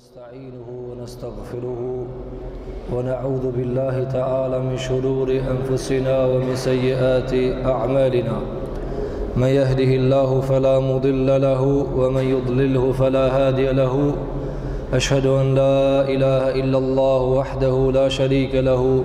ونستعينه ونستغفره ونعوذ بالله تعالى من شرور أنفسنا ومن سيئات أعمالنا من يهده الله فلا مضل له ومن يضلله فلا هادي له أشهد أن لا إله إلا الله وحده لا شريك له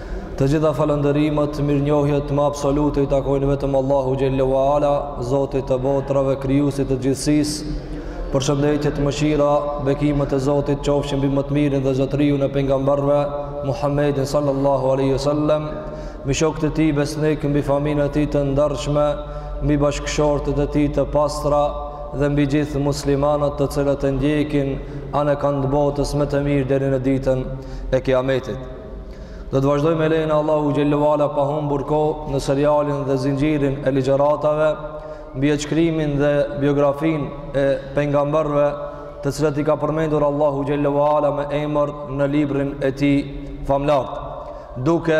Të gjitha falënderimet, mirënjohjet më absolute i takojnë vetëm Allahu xhele ue ala, Zotit të botrave, krijuesit të gjithësisë, përshëndetjet, mëshira, bekimet e Zotit qofshin mbi më të mirin dhe zotëriun e pengamberve, Muhammedin sallallahu aleyhi sallem, mbi shokët e tij besnikë, mbi familjen e tij të ndershme, mbi bashkëshortet e tij të pastra, dhe mbi gjithë muslimanët të cilët e ndjekin anekand botës me të mirë deri në ditën e kiametit. Do të vazhdojmë me lejen e Allahu xhele ue ala pa humbur kohë në serialin dhe zinxhirin e ligjeratave mbi jetëshkrimin dhe biografinë e pengamberve të cilët i ka përmendur Allahu xhele ue ala me emër në librin e tij famëlartë duke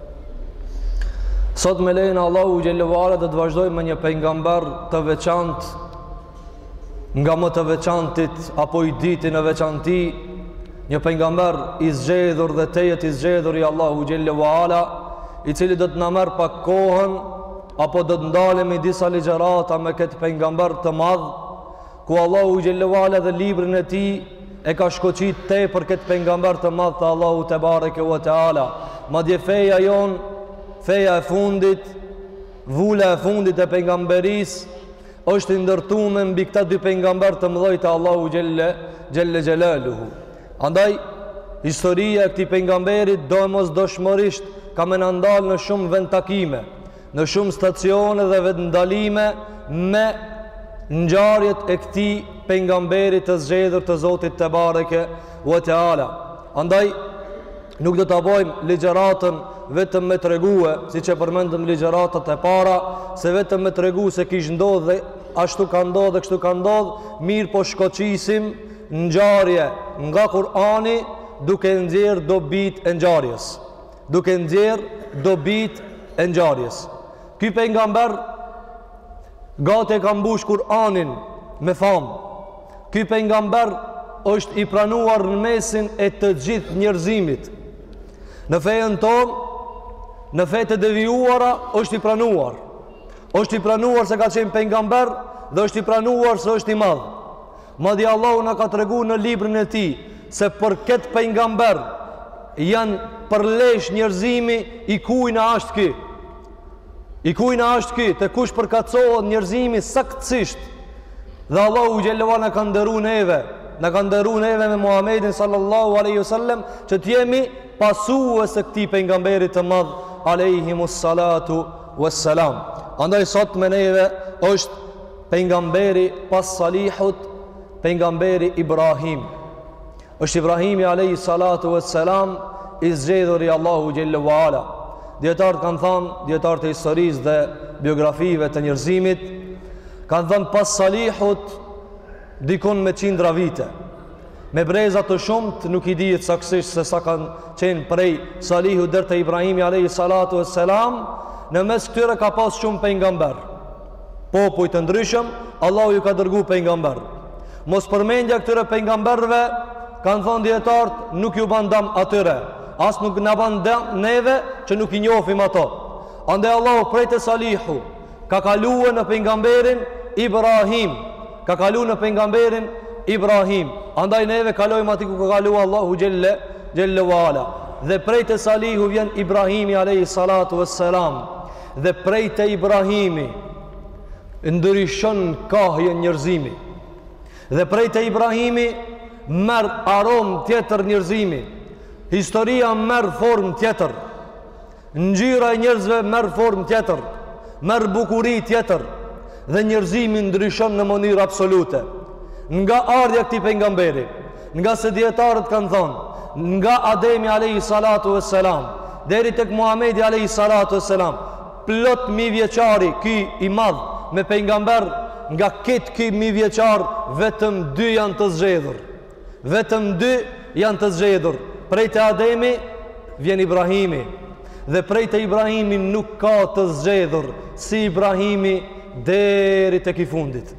Sot me lejen e Allahu xhele ue ala do të vazhdojmë me një pengamber të veçantë nga më të veçantit apo i dyti në veçanti një pengamber i zgjedhur dhe tejet i zgjedhur i Allahu xhele ue ala i cili do të na merr pak kohën apo do të ndalemi disa ligjerata me këtë pengamber të madh ku Allahu xhele ue ala dhe librin e tij e ka shkoqit tepër këtë pengamber të madh të Allahu tebareke ue teala madje feja jonë feja e fundit vula e fundit e pengamberisë është e ndërtume mbi këta dy pengamber të mdhoj të Allahu xhele xhele xhelaluhu andaj historia e këtij pengamberit domosdoshmërisht ka me na ndal në shumë vendtakime Në shumë stacione dhe vendndalime me ngjarjet e këtij pengamberit të zgjedhur të Zotit tebareke ue teala. Andaj nuk do ta bojmë ligjëratën vetëm me tregue, siç e përmendëm ligjëratat e para, se vetëm me tregu se kish ndodh dhe ashtu ka ndodh dhe kështu ka ndodh, mirëpo shkoqisim ngjarje nga Kur'ani duke nxjerr dobitë e ngjarjes. duke nxjerr dobitë e ngjarjes. Ky pengamber gati e ka mbush Kur'anin me famë. Ky pengamber është i pranuar në mesin e të gjithë njerëzimit. Në fejën tonë, në fetë e devijuara është i pranuar. Është i pranuar se ka qenë pengamber dhe është i pranuar se është i madh. Madje Allahu na ka tregu në librin e tij se për këtë pengamber janë përlesh njerëzimi i kujna asht ky. I kujna asht ky, te kush përkatësohet njerëzimi saktësisht. Dhe Allahu xhele ue ala na ka nderu neve, na ka nderu neve me Muhamedin sallallahu alaihi wasallam që të jemi pasues të këtij pengamberi të madh alaihimus salatu wassalam. Andaj sot me neve është Pejgamberi pas Salihut, pejgamberi Ibrahim. Është Ibrahimi alayhi salatu wassalam i zgjedhuri i Allahu xhelle ve ala. Dijetarët kanë thënë, dijetarë të historisë dhe biografive të njerëzimit, kanë thënë pas Salihut dikun me qindra vite. Me breza të shumtë nuk i dihet saktësisht se sa kanë qenë prej Salihut deri te Ibrahimi alejhi salatu e selam, në mes këtyre ka pas shumë pejgamberë. Popuj të ndryshëm, Allahu ju ka dërgu pejgamberë. Mos përmendja këtyre pejgamberëve kanë thënë dijetarët nuk ju ban dam atyre, as nuk na ban neve që nuk i njohim ato. Andaj Allahu prej te Salihu ka kaluar në pejgamberin Ibrahim ka kaluar në pejgamberin Ibrahim andaj neve kalojmë aty ku ka kaluar Allahu xhelle ve ala dhe prej te Salihu vjen Ibrahimi alayhi salatu wassalam dhe prej te Ibrahimi ndryshon kahjen njerëzimi dhe prej te Ibrahimi merr aromë tjetër njerëzimi historia merr formë tjetër Ngjyra e njerëzve merr formë tjetër, merr bukuri tjetër dhe njerëzimi ndryshon në mënyrë absolute. Nga ardhja këtij pejgamberi, nga se dijetarët kanë thënë, nga Ademi alayhi salatu vesselam deri tek Muhamedi alayhi salatu vesselam, plot mijëvjeçari ky i madh me pejgamberë, nga kejt ky mijëvjeçar vetëm dy janë të zgjedhur. Vetëm dy janë të zgjedhur. Prej te Ademi vjen Ibrahimi dhe prej te Ibrahimi nuk ka të zgjedhur si Ibrahimi deri tek i fundit.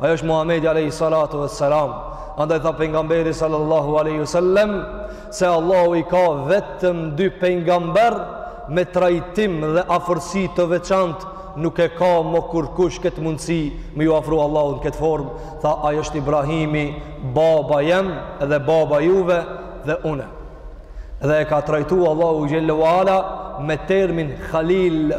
Ai është Muhamedi alayhi salatu vesselam. Andaj tha pejgamberi sallallahu alaihi wasallam se Allahu i ka vetëm dy pejgamberë me trajtim dhe afërsi të veçantë nuk e ka më kurkush këtë mundësi me ju afru Allahut në këtë formë, tha ai është Ibrahimi Baba jem dhe baba juve dhe une. Dhe e ka trajtu Allahu xhelle ve ala me termin Halil.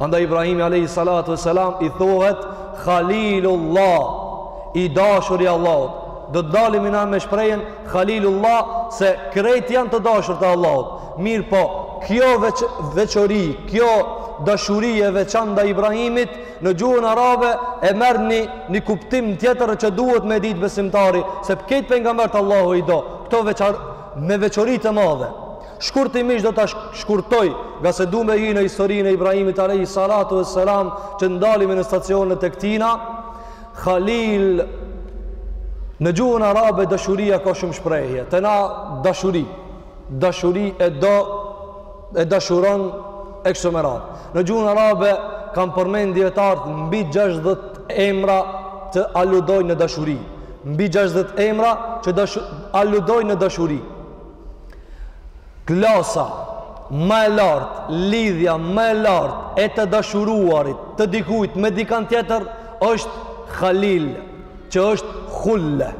Andaj Ibrahimi alejhi salatu vesselam i thohet Halilullah i dashur i Allahut. Do të dalim i na me shprehjen Halilullah se krejt janë të dashur të Allahut. Mirëpo, kjo veç, veçori, kjo dashuri e veçantë ndaj Ibrahimit Në gjuhën arabe e merr një, një kuptim tjetër që duhet me dit besimtari, se kejt pejgamberët Allahu i do, këto veçar, me veçori të madhe. Shkurtimisht do ta shkurtoj, nga se du me hi në historinë e Ibrahimit alejhi salatu vesselam, që ndalime në stacionet e këtina, Halil, në gjuhën arabe dashuria ka shumë shprehje, te na dashuri. dashuri e do e dashuron e kështu me radhë. Në gjuhën arabe kanë përmend dietarët mbi 60 emra që aludojnë në dashuri. Mbi 60 emra që dashu, aludojnë në dashuri. Klasa më e lartë, lidhja më e lartë e të dashuruarit, të dikujt me dikan tjetër është Khalil, që është Khulle.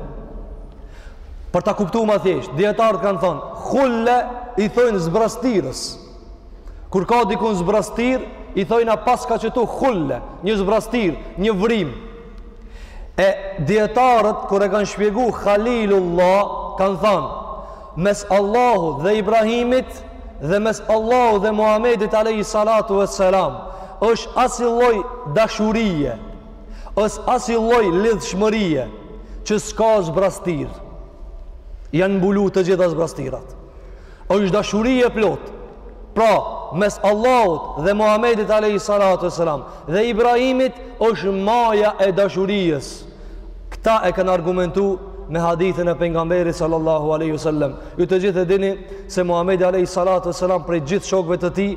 Për ta kuptuar më thjesht, dietarët kanë thënë, khulle i thonë zbrastirës. Kur ka dikun zbrastir, i thonë paska qëtu khulle, një zbrastir, një vrim. E dietarët kur e kanë shpjeguar Khalilullah, kanë thënë, mes Allahut dhe Ibrahimit dhe mes Allahut dhe Muhamedit alayhi salatu vesselam, është asi lloj dashurie, Është asi lloj lidhshmërie që s'ka zbrastirë. Janë mbulu të gjitha zbrastirat. Është dashuri e plotë. Pra, mes Allahut dhe Muhamedit alayhi salatu wasalam dhe Ibrahimit është maja e dashurisë. Këta e kanë argumentu me hadithin e pejgamberit sallallahu alaihi wasallam. Ju të gjithë e dini se Muhamedi alayhi salatu wasalam prej gjithë shokëve të tij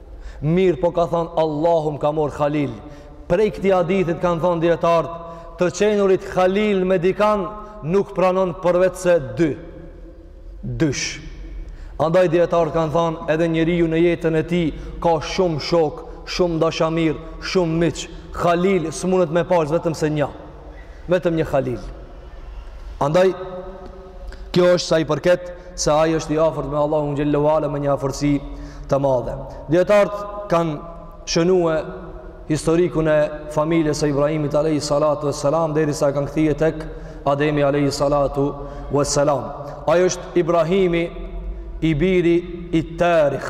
Mirëpo ka thanë Allahu m'ka marrë Khalil. Prej këtij hadithit kanë thanë dietarët, të qenurit Khalil me dikan nuk pranon përveçse dy. Dysh. Andaj dietarët kanë thanë edhe njeriu në jetën e tij ka shumë shokë, shumë dashamirë, shumë miq. Khalil s'mundet me pasë vetëm se një. vetëm një Khalil. Andaj kjo është sa i përket se ai është i afërt me Allahun xhelle ue ala me një afërsi të madhe. Dietarët kanë shënuar historikun e familjes së Ibrahimit alayhi salatu wassalam derisa e kanë kthy tek Ademi alayhi salatu wassalam. Ai është Ibrahimi i biri i Tarikh.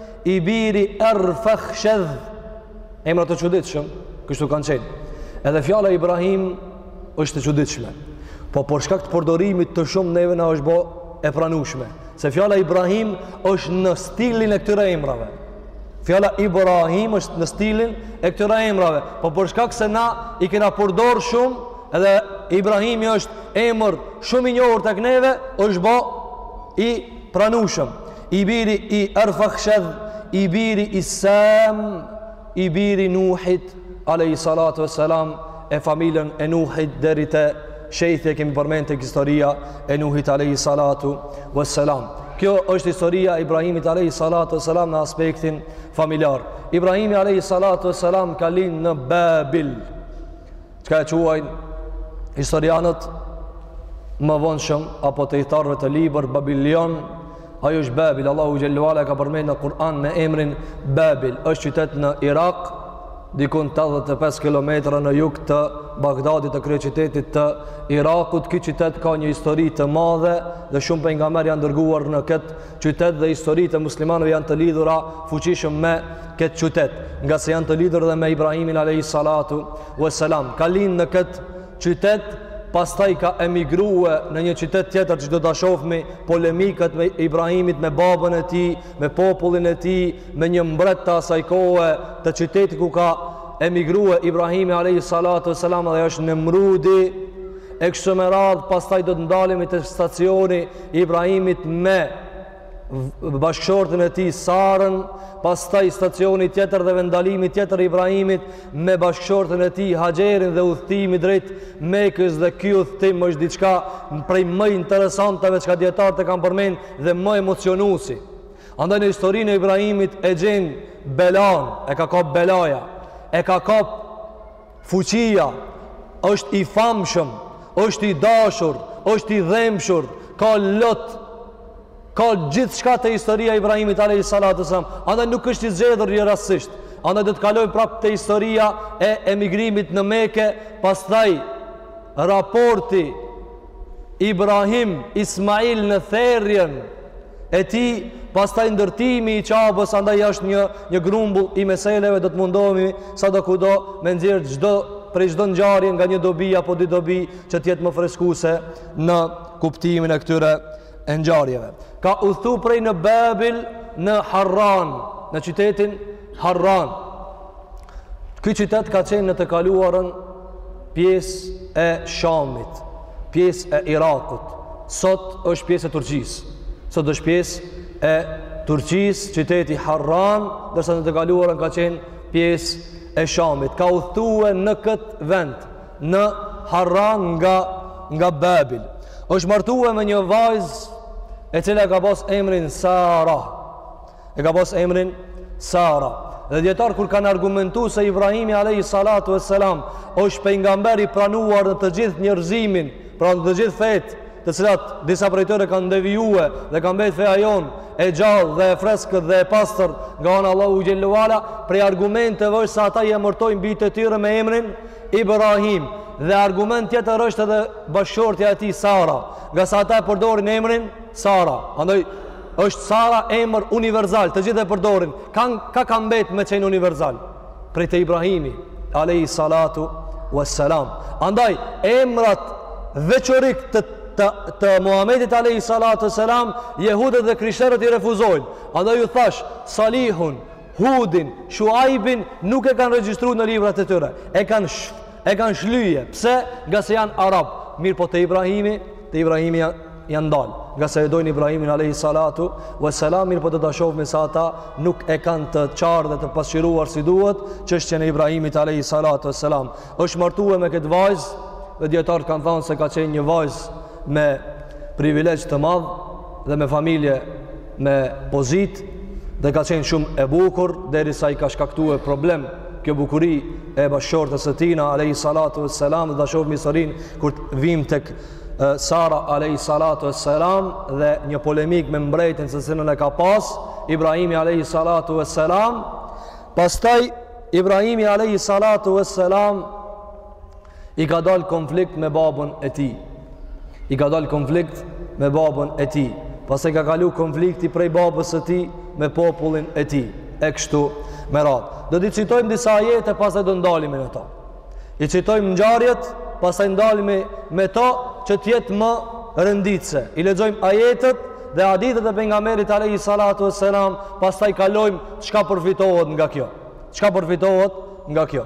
i biri Arfakhshadh. Emra të çuditshëm, kështu kanë qenë. Edhe fjala Ibrahim është e çuditshme. Po për shkak të përdorimit të shumë neve na është bë e pranueshme. Se fjala Ibrahim është në stilin e këtyre emrave. Fjala Ibrahim është në stilin e këtyre emrave. Po për shkak se na i kena përdor shumë, edhe Ibrahimi është emër shumë i njohur tek neve, është bë i pranueshëm. I biri i Arfakhshadh, i biri i Sam, i biri i Nuhit, alayhi salatu wassalam, e familjen e Nuhit deri te Shejthi e kemi përmend tek historia e Nuhit alayhi salatu wassalam. Kjo është historia e Ibrahimit alayhi salatu wassalam në aspektin familjar. Ibrahimi alayhi salatu wassalam ka lind në Babil. Çka e quajnë historianët e mëvonshëm apo të ithtarëve të librit Babilion, ajo është Babil, Allahu xhelle ue ala e ka përmend në Kur'an me emrin Babil, është qytet në Irak, dikun 85 km në jug të Bagdadit të kryeqytetit të Irakut, ky qytet ka një histori të madhe dhe shumë pejgamberë janë dërguar në këtë qytet dhe historitë e muslimanëve janë të lidhura fuqishëm me këtë qytet, ngase janë të lidhur dhe me Ibrahimin alayhi salatu wassalam. Ka lind në këtë qytet, pastaj ka emigruar në një qytet tjetër që do ta shohmi polemikat e Ibrahimit, me babën e tij, me popullin e tij, me një mbret të asaj kohe të qytetit ku ka emigruar Ibrahimi alayhi salatu wassalam dhe është Nemrudi. E kështu me radhë, pastaj do të ndalemi te stacioni Ibrahimit me bashkëshortën e tij Sarën, pastaj stacioni tjetër dhe vendndalimi tjetër i Ibrahimit me bashkëshortën e tij Haxherin dhe udhëtimi drejt Mekës dhe ky udhëtim është diçka prej më interesanteve çka dijetarët e kanë përmend dhe më emocionuesi. Andaj në historinë e Ibrahimit e gjen Belan, e ka kap Belaja, e ka kap fuqia, është i famshëm, është i dashur, është i dhembshur, ka lot, ka gjithçka te historia e Ibrahimit alejhi salatu ue selam, andaj nuk është i zgjedhur rastësisht, andaj do të kalojmë prapë te historia e emigrimit në Meke, pastaj, raporti Ibrahim Ismail në therjen, e tij, pastaj ndërtimi i Qabës, andaj është një një grumbull i meseleve, do të mundohemi sadokudo me nxjerr çdo prej çdo ngjarje nga një dobi apo dy dobi që të jetë më freskuese në kuptimin e këtyre ngjarjeve. Ka udhëtu prej në Babil në Harran, në qytetin Harran. Ky qytet ka qenë në të kaluarën pjesë e Shamit, pjesë e Irakut. Sot është pjesë e Turqisë. Sot është pjesë e Turqisë, qyteti Harran, ndërsa në të kaluarën ka qenë pjesë e Shamit. Ka udhëtuar në këtë vend, në Harran nga nga Babil. Është martuar me një vajzë e cila e ka pas emrin Sara. E ka pas emrin Sara. Dhe dijetarët kur kanë argumentu se Ibrahimi alejhi salatu ue selam është pejgamber i pranuar në të gjithë njerëzimin, pra në të gjithë fetë, të cilat disa prej tyre kanë devijue dhe ka mbet feja jonë e gjallë dhe e freskët dhe e pastër nga ana e Allahut xhelle ue ala, prej argumenteve është se ata i emërtojnë bijtë e tyre me emrin Ibrahim. Dhe argument tjetër është edhe bashkëshortja e tij Sara, ngase ata e përdorin emrin Sara. Andaj, është Sara emër universal, të gjithë e përdorin. Kan ka ka mbet me çën universal. Prej te Ibrahimi, alayhi salatu wassalam. Andaj emrat veçorik të të, të Muhamedit alayhi salatu wassalam, jehudët dhe krishterët i refuzojnë. Andaj ju thash Salihun, Hudin, Shuaibin nuk e kanë regjistruar në librat e tyre. E kanë E kanë shlyje, pse? Ngase janë arab. Mirëpo te Ibrahimi, te Ibrahimi janë, janë ndalë. Ngase e dojnë Ibrahimin alejhi salatu ve selam, mirëpo do ta shofmi se ata nuk e kanë të qartë dhe të pasqiruar si duhet, çështjen e Ibrahimit alejhi salatu ve selam. Është martue me këtë vajzë, dhe dijetarët kanë thanë se ka qenë një vajzë me privilegj të madh dhe me familje me pozitë dhe ka qenë shumë e bukur derisa i ka shkaktue problem kjo bukuri e bashkëshortes së tina alejhi salatu ve selam dhe ta shofim historinë kur të vijmë tek Sara alejhi salatu ve selam dhe një polemikë me mbretin se si e ka pas Ibrahimi alejhi salatu ve selam pastaj Ibrahimi alejhi salatu ve selam i ka dalë konflikt me babën e tij. I ka dalë konflikt me babën e tij. Pastaj ka kalu konflikti prej babës së tij me popullin e tij. E kështu me radhë. Do t'i citojmë disa ajete pastaj do ndalimi me to. I citojmë ngjarjet, pastaj ndalimi me to që t'jetë më renditëse. I lexojmë ajetet dhe hadithet e pejgamberit alejhi salatu ve selam, pastaj kalojmë çka përfitohet nga kjo. Çka përfitohet nga kjo.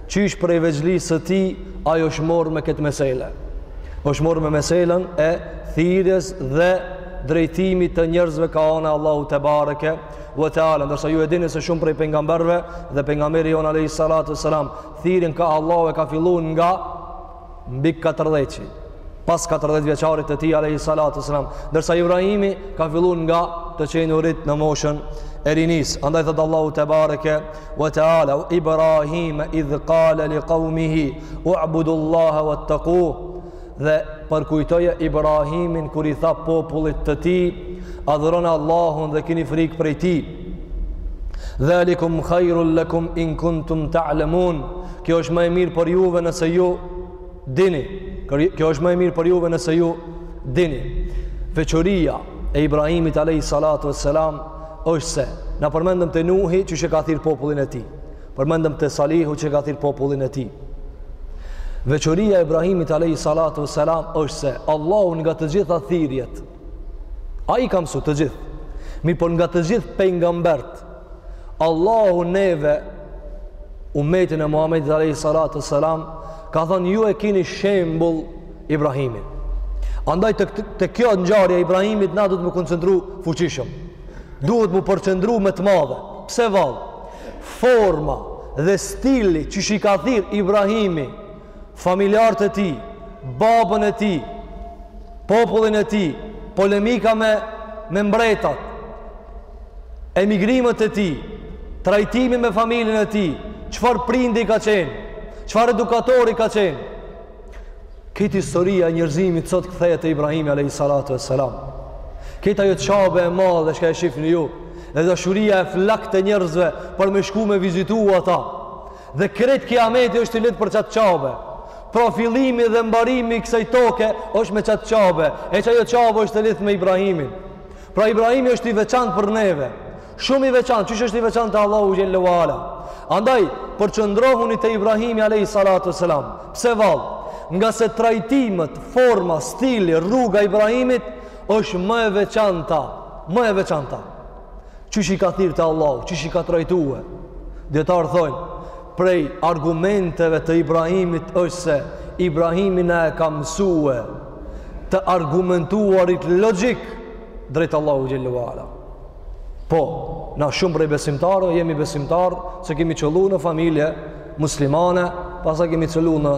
Qysh prej vegjëlisë së tij ai është marrë me këtë mesele? Është marrë me meselën e thirrjes dhe drejtimit të njerëzve kah ana e Allahut tebareke ve te ala, ndërsa ju e dini se shumë prej pejgamberëve dhe pejgamberi jonë alejhi salatu vesselam thirrjen kah Allahu e ka fillu nga mbi katërdhjeçi pas katërdhjetë vjeçarit të tij alayhi salatu wasalam ndërsa Ibrahimi ka fillu nga të qenurit në moshën e rinisë andaj thotë Allahu tebareke we taala Ibrahima idh qala li qaumihi u'budu Allaha wattaquhu dhe përkujtoje Ibrahimin kur i tha popullit të tij adhuroni Allahun dhe kini frikë prej tij Dhalikum khairul lakum in kuntum ta'lamun. Kjo është më e mirë për juve nëse ju dini. Kjo është më e mirë për juve nëse ju dini. Veçoria e Ibrahimit alayhi salatu wassalam është se na përmendëm te Nuhi që e ka thirr popullin e tij. Përmendëm te Salihu që e ka thirr popullin e tij. Veçoria e Ibrahimit alayhi salatu wassalam është se Allahu nga të gjitha thirrjet Ai ka mësu të gjithë. Mirëpo nga të gjithë pejgamberët, Allahu neve umetin e Muhamedit alayhi salatu selam ka thënë ju e kini shembull Ibrahimin. Andaj te, te kjo ngjarje e Ibrahimit na duhet m'u koncentru fuqishëm. Duhet m'u përqendru me të madhe. Pse vallë? Forma dhe stili qysh i ka thirr Ibrahimi familjarët e tij, babën e tij, popullin e tij, polemika me me mbretat, emigrimet e tij, trajtimi me familjen e tij, çfarë prindi ka qenë, çfarë edukatori ka qenë. Krejt historia e njerëzimit sot kthehet te Ibrahimi alayhi salatu vesselam. Krejt ajo Qabe e madhe çka e shifni ju, dhe dashuria e flaktë e njerëzve për me shku me vizitu ata. Dhe krejt kiameti është i lidhë për qatë Qabe. Pra fillimi dhe mbarimi i kësaj toke është me qatë Qabe. E qajo Qabe është e lidhë me Ibrahimin. Pra Ibrahimi është i veçantë për neve. Shumë i veçantë, qysh është i veçantë te Allahu xhelle ue ala. Andaj, përqendrohuni te Ibrahimi alayhi salatu vesselam. Pse vallë? Ngase trajtimet, forma, stili, rruga e Ibrahimit është më e veçanta. Më e veçanta. Qysh i ka thirrë te Allahu, qysh i ka trajtue? Dijetarët thojnë, prej argumenteve të Ibrahimit është se Ibrahimi na e ka mësue të argumentuarit logjik drejt Allahu xhelle ue ala. Po, na shumë prej besimtarëve, jemi besimtarë, se kemi qëllu në familje, muslimane, pastaj kemi qëllu në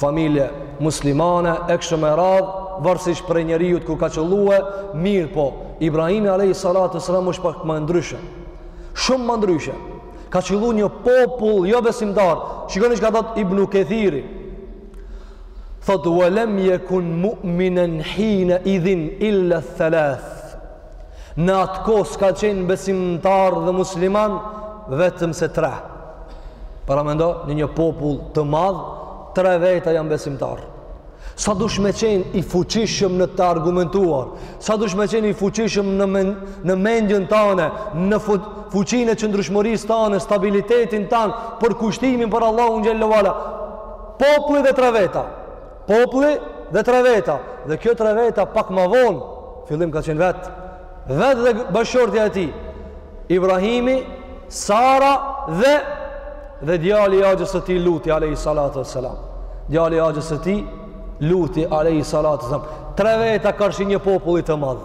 familje muslimane, e kështu me radhë, varësisht prej njeriut ku ka qëllue, mirëpo, Ibrahimi alayhi salatu vesselam është pak më ndryshe. Shumë më ndryshe. Ka qëllu n'një popull, jo besimtar, shikoni çka thot Ibnu Kethiri, thot, ue lem jekun mu'minen hineidhin illa thalath, Në atë kohë s'ka qenë besimtar dhe musliman vetëm se tre. Paramendo në një popull të madh, tre veta janë besimtar. Sa duhesh me qenë i fuqishëm në të argumentuar, sa duhesh me qenë i fuqishëm në, men, në mendjen tane, në fuqinë e qëndrueshmërisë tane, stabilitetin tanë, përkushtimin për Allahun xhelle ue ala. Populli dhe tre veta. Populli dhe tre veta, dhe kjo tre veta pak ma vonë, fillim ka qenë vet, vet dhe bashkëshortja e tij. Ibrahimi, Sara dhe dhe djali i axhës së tij Luti alayhi salatu wassalam. Djali i axhës së tij Luti alayhi salatu wassalam. Tre veta karshi një populli të madh.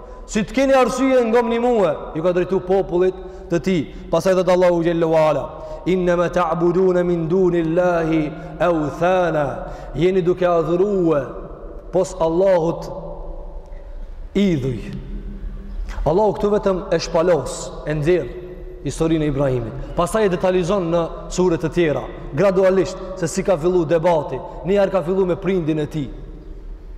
Si të keni arsye nga më një muhe, ju ka drejtu popullit të tij. Pastaj thotë Allahu xhele ue ala, innema ta'budune min dunil-lahi euthana, jeni duke adhruhe, pos Allahut idhuj. Allahu këtu vetëm e shpalos, e nxjerr, historinë e Ibrahimit. Pastaj e detalizon në sure të tjera, gradualisht se si ka fillu debati. Një herë ka fillu me prindin e tij.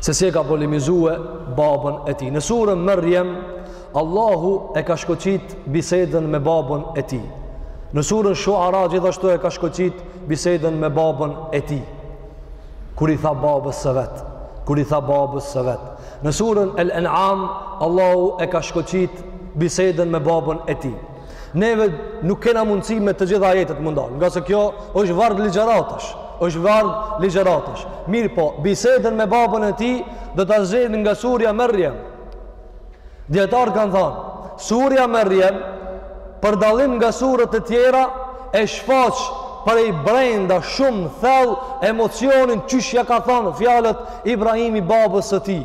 se si e ka polemizue babën e tij. Në surën Merjem, Allahu e ka shkoqit bisedën me babën e tij. Në surën Shuara gjithashtu e ka shkoqit bisedën me babën e tij. Kur i tha babës së vet. Kur i tha babës së vet. Në surën El Enam, Allahu e ka shkoqit bisedën me babën e tij. Neve nuk kena mundësi me të gjitha ajetet m'u ndal, ngase kjo është varg ligjëratash, është varg ligjëratash. Mirëpo, bisedën me babën e tij do ta zgjedhim nga surja Merjem. Dijetarët kanë thanë, surja Merjem, për dallim nga surët e tjera, e shfaq prej brenda shumë thell emocionin qysh ia ka thanë fjalët Ibrahimi babës së tij.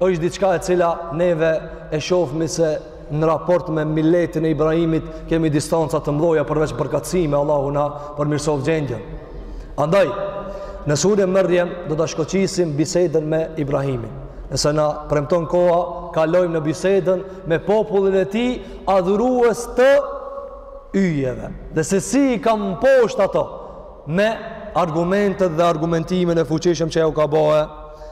është diçka e cila neve e shofmi se në raport me miletin e Ibrahimit kemi distanca të mdhoja përveç përkatësimit Allahu na përmirësoftë gjendjen. Andaj, në surën Merjem do ta shkoqisim bisedën me Ibrahimin. Nëse na premton koha, kalojmë në bisedën me popullin e tij adhurues të yjeve. Dhe se si i ka mposht ato me argumentet dhe argumentimin e fuqishëm që ju ka bohe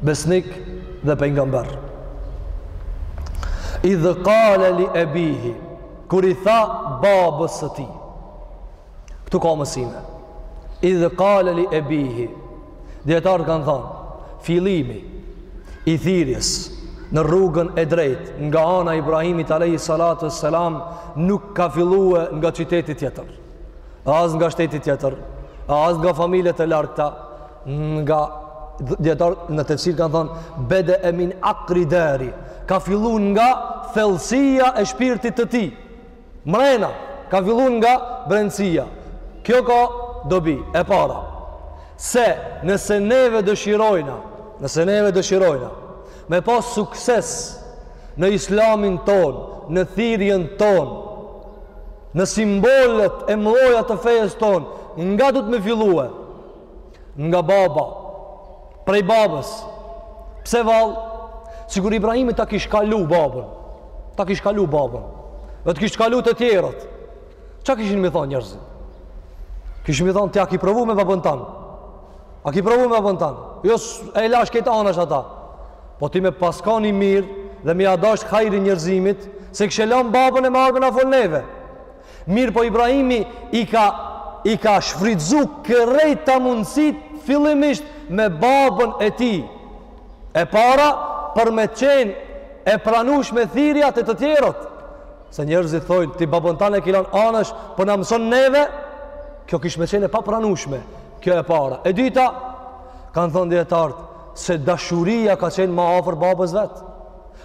besnik dhe pejgamber. Idh qala li abihi kur i tha babës së tij. Ktu ka mësime. Idh qala li abihi dijetarët kan thon fillimi i thirrjes në rrugën e drejtë nga ana e Ibrahimit alayhi salatu wassalam nuk ka fillue nga qyteti tjetër as nga shteti tjetër as nga familjet e largëta nga dijetar në tefsir kanë thonë bede'e min akri darihi ka fillu nga thellësia e shpirtit të tij mrena ka fillu nga brendësia kjo ka dobi e para se nëse neve dëshirojna nëse neve dëshirojna me pas sukses në islamin tonë në thirrjen tonë në simbolet e mdhoja të fejes tonë nga duhet me fillue nga baba prej babës pse vallë sikur Ibrahimi ta kish kalu babën ta kish kalu babën dhe të kish kalu te tjerët ça kishin me thonë njerëzit kishin me thonë ti a ki provu me babën tan a ki provu me babën tan jo e lashë këtë anash ata po ti me pas kanë i mirë dhe me ja dasht hajri njerëzimit s'e kishe lan babën e me ardhë me na fol neve Mirëpo Ibrahimi i ka i ka shfrytzu krejt mundësitë fillimisht me babën e tij. E para, për me qenë e pranueshme thirrja te të tjerët. Se njerëzit thojnë, ti babën tan e ki lan anësh, porse po na mëson neve, kjo kish me qenë e papranueshme. Kjo e para. E dyta, kanë thonë dijetarët, se dashuria ka qenë ma afër babës vet.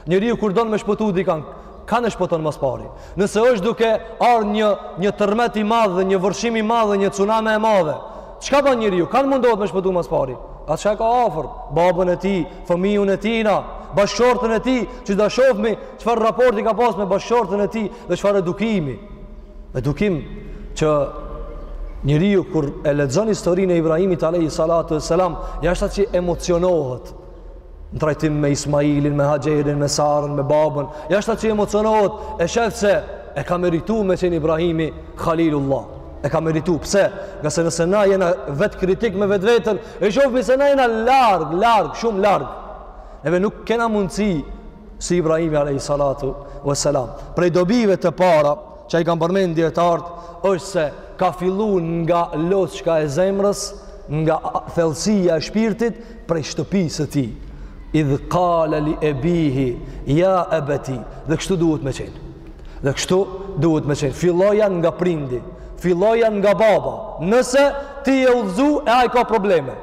Njeriu kur don me shpëtu dikan, kan e shpëton ma s'pari. Nëse është duke ardhur një një tërmet i madh dhe një vërshim i madh dhe një tsunami e madhe, çka ban njeriu? Kan mundohet me shpëtu ma s'pari. A çka e ka afër? Babën e tij, fëmijën e tij, na, bashkëshortën e tij, që do shofmi çfarë raporti ka pas me bashkëshortën e tij dhe çfarë edukimi. Edukim që njeriu kur e lexon historinë e Ibrahimit alayhi salatu wassalam, jashta që emocionohet, në trajtim me Ismailin, me Haxherin, me Sarën, me babën, jashta që emocionohet, e shef se e ka meritu me qenë Ibrahimi Khalilullah. E ka meritu, pse? Nga se nëse na jena vetëkritik me vetveten, e shofmi se na jena larg, larg, shumë larg. Edhe nuk kena mundësi si Ibrahimi a.s. Prej dobive të para, Çka i kanë përmend dijetarët është se ka fillu nga loçka e zemrës, nga thellësia e shpirtit prej shtëpisë së tij. Idh qala li abihi ya abati. Dhe kështu duhet me qenë. Dhe kështu duhet me qenë. Filloja nga prindi, filloja nga baba. Nëse ti je udhëzu e ai ka probleme.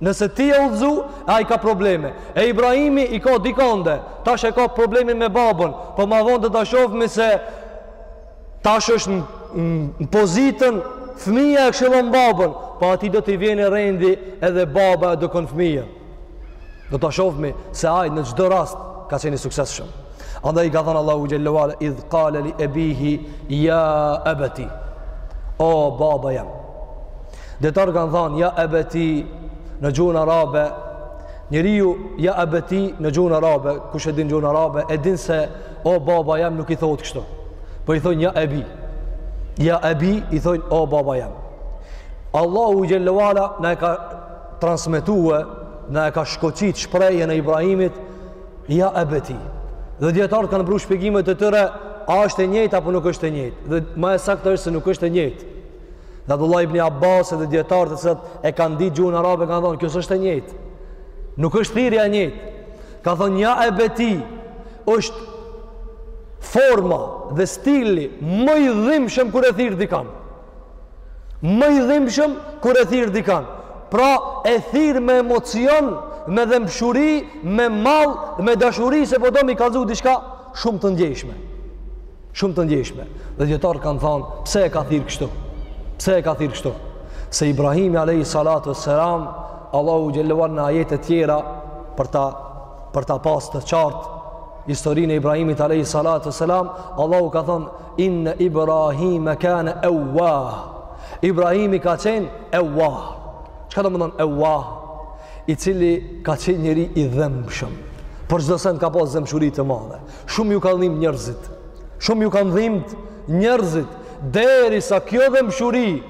Nëse ti je udhëzu, e ai ka probleme. E Ibrahimi i ka dikonde, tash e ka problemin me babën, po ma vonë do ta shofmi se tash është në pozitën fëmija e këshillon babën, po atij do t'i vjen rendi edhe baba edukon fëmijën. Do ta shofmi se ai në çdo rast ka qenë i suksesshëm. Andaj ka thanë Allahu xhelle ue ala idh qala li abihi ya abati. O baba jem. Dijetarët kanë thanë, ja ebeti në gjuhën arabe, njeriu, ja ebeti në gjuhën arabe, kush e din gjuhën arabe, e din se, o baba jem nuk i thotë kështu. Por po i thonë, ja ebi. Ja ebi, i thonë, o baba jem. Allahu xhelle ue ala na e ka transmetue, na e ka shkoqit shprehjen e Ibrahimit, ja ebeti. Dhe dijetarët kanë pru shpjegimet e tyre, a është e njëjtë apo nuk është e njëjtë. Dhe ma e sakta është se nuk është e njëjtë. Dhe Abdullah ibn Abbas dhe dijetarët të cilët e kanë ditë gjuhën arabe, kanë thonë, kjo s'është e njëjtë. Nuk është thirja e njëjtë. Ka thonë, ja ebeti është forma dhe stili më i dhimshëm kur e thirr dikan. Më i dhimshëm kur e thirr dikan. Pra e thirr me emocion, me dhembshuri, me mall, me dashuri, se po do me i kallzu diçka shumë të ndjeshme. Shumë të ndjeshme. Dhe dijetarët kanë thonë, pse e ka thirr kështu? Pse e ka thirr kështu? Se Ibrahimi alejhi salatu ve selam, Allahu xheleuala në ajete tjera për ta, për ta pas të qartë, historinë e Ibrahimit alejhi salatu ve selam, Allahu ka thonë, inne Ibrahime kane evvah. Ibrahimi ka qenë evvah. Çka do me thonë evvah? I cili ka qenë njeri i dhembshëm. Për çdo send ka pas dhembshuri të madhe. Shumë ju kanë dhimbë njerëzit. Shumë iu kanë dhimbë njerëzit derisa kjo dhembshuri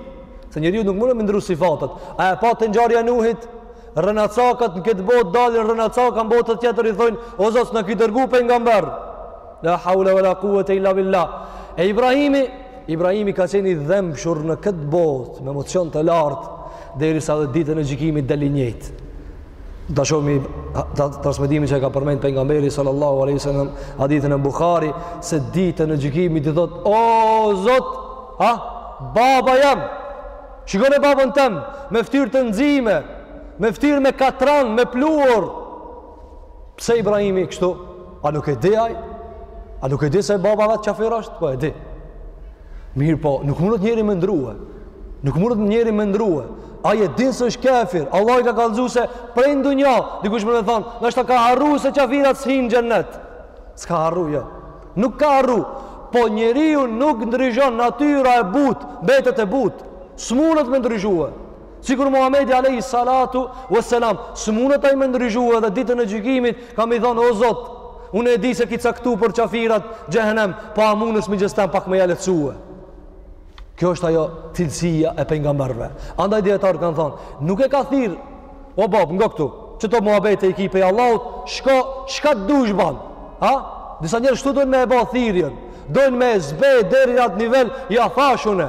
se njeriu nuk mundet me i ndrru sifatet. A e patë ngjarjen e Nuhit? Rrenacakët në këtë botë dalin rrenacakë në botën tjetër i thonë o Zot s'na ki dërgu pejgamber. La haula wala quwata illa billah. E Ibrahimi, Ibrahimi ka qenë i dhembshur në këtë botë me emocion të lartë derisa edhe ditën e gjykimit del i njëjtë. ta shohim transmetimin që e ka përmend pejgamberi sallallahu alaihi wasallam hadithin e Buhariut se ditën e gjykimit i thot o Zot ha baba jam shikone babën tem me fytyrë të nxime me fytyrë me katran me pluhur pse Ibrahimi kështu a nuk e di ai a nuk e di se baba i vet çafir është po e di Mirëpo, nuk mundet njeri me ndrrue. Nuk mundet njeri me ndrrue. Ai e din se është kefir. Allahu i ka kallëzu se prej n'dunja. Dikush mun me thonë, ndoshta ka harru se qafirat s'hinë n'xhennet. S'ka harru, jo. Nuk ka harru. Po njeriu nuk ndryshon natyra e butë, mbetet e butë. S'mundet me ndryshue. Sikur Muhamedi alayhi salatu wassalam s'munet ai me ndryshue edhe ditën e gjykimit, ka me i thonë o Zot, unë e di se ki caktu për qafirat xhehenem, po a mundesh me gjë sen pak me ia lehtësue. Kjo është ajo cilësia e pejgamberëve. Andaj dijetarët kanë thonë, nuk e ka thirr o bab nga këtu, qeto muhabete i ki pej Allahut, shko, çka të dush ban? Ha? Disa njerëz këtu dojnë me e ba thirrjen, dojnë me e zbeh deri në atë nivel, ja thashë unë.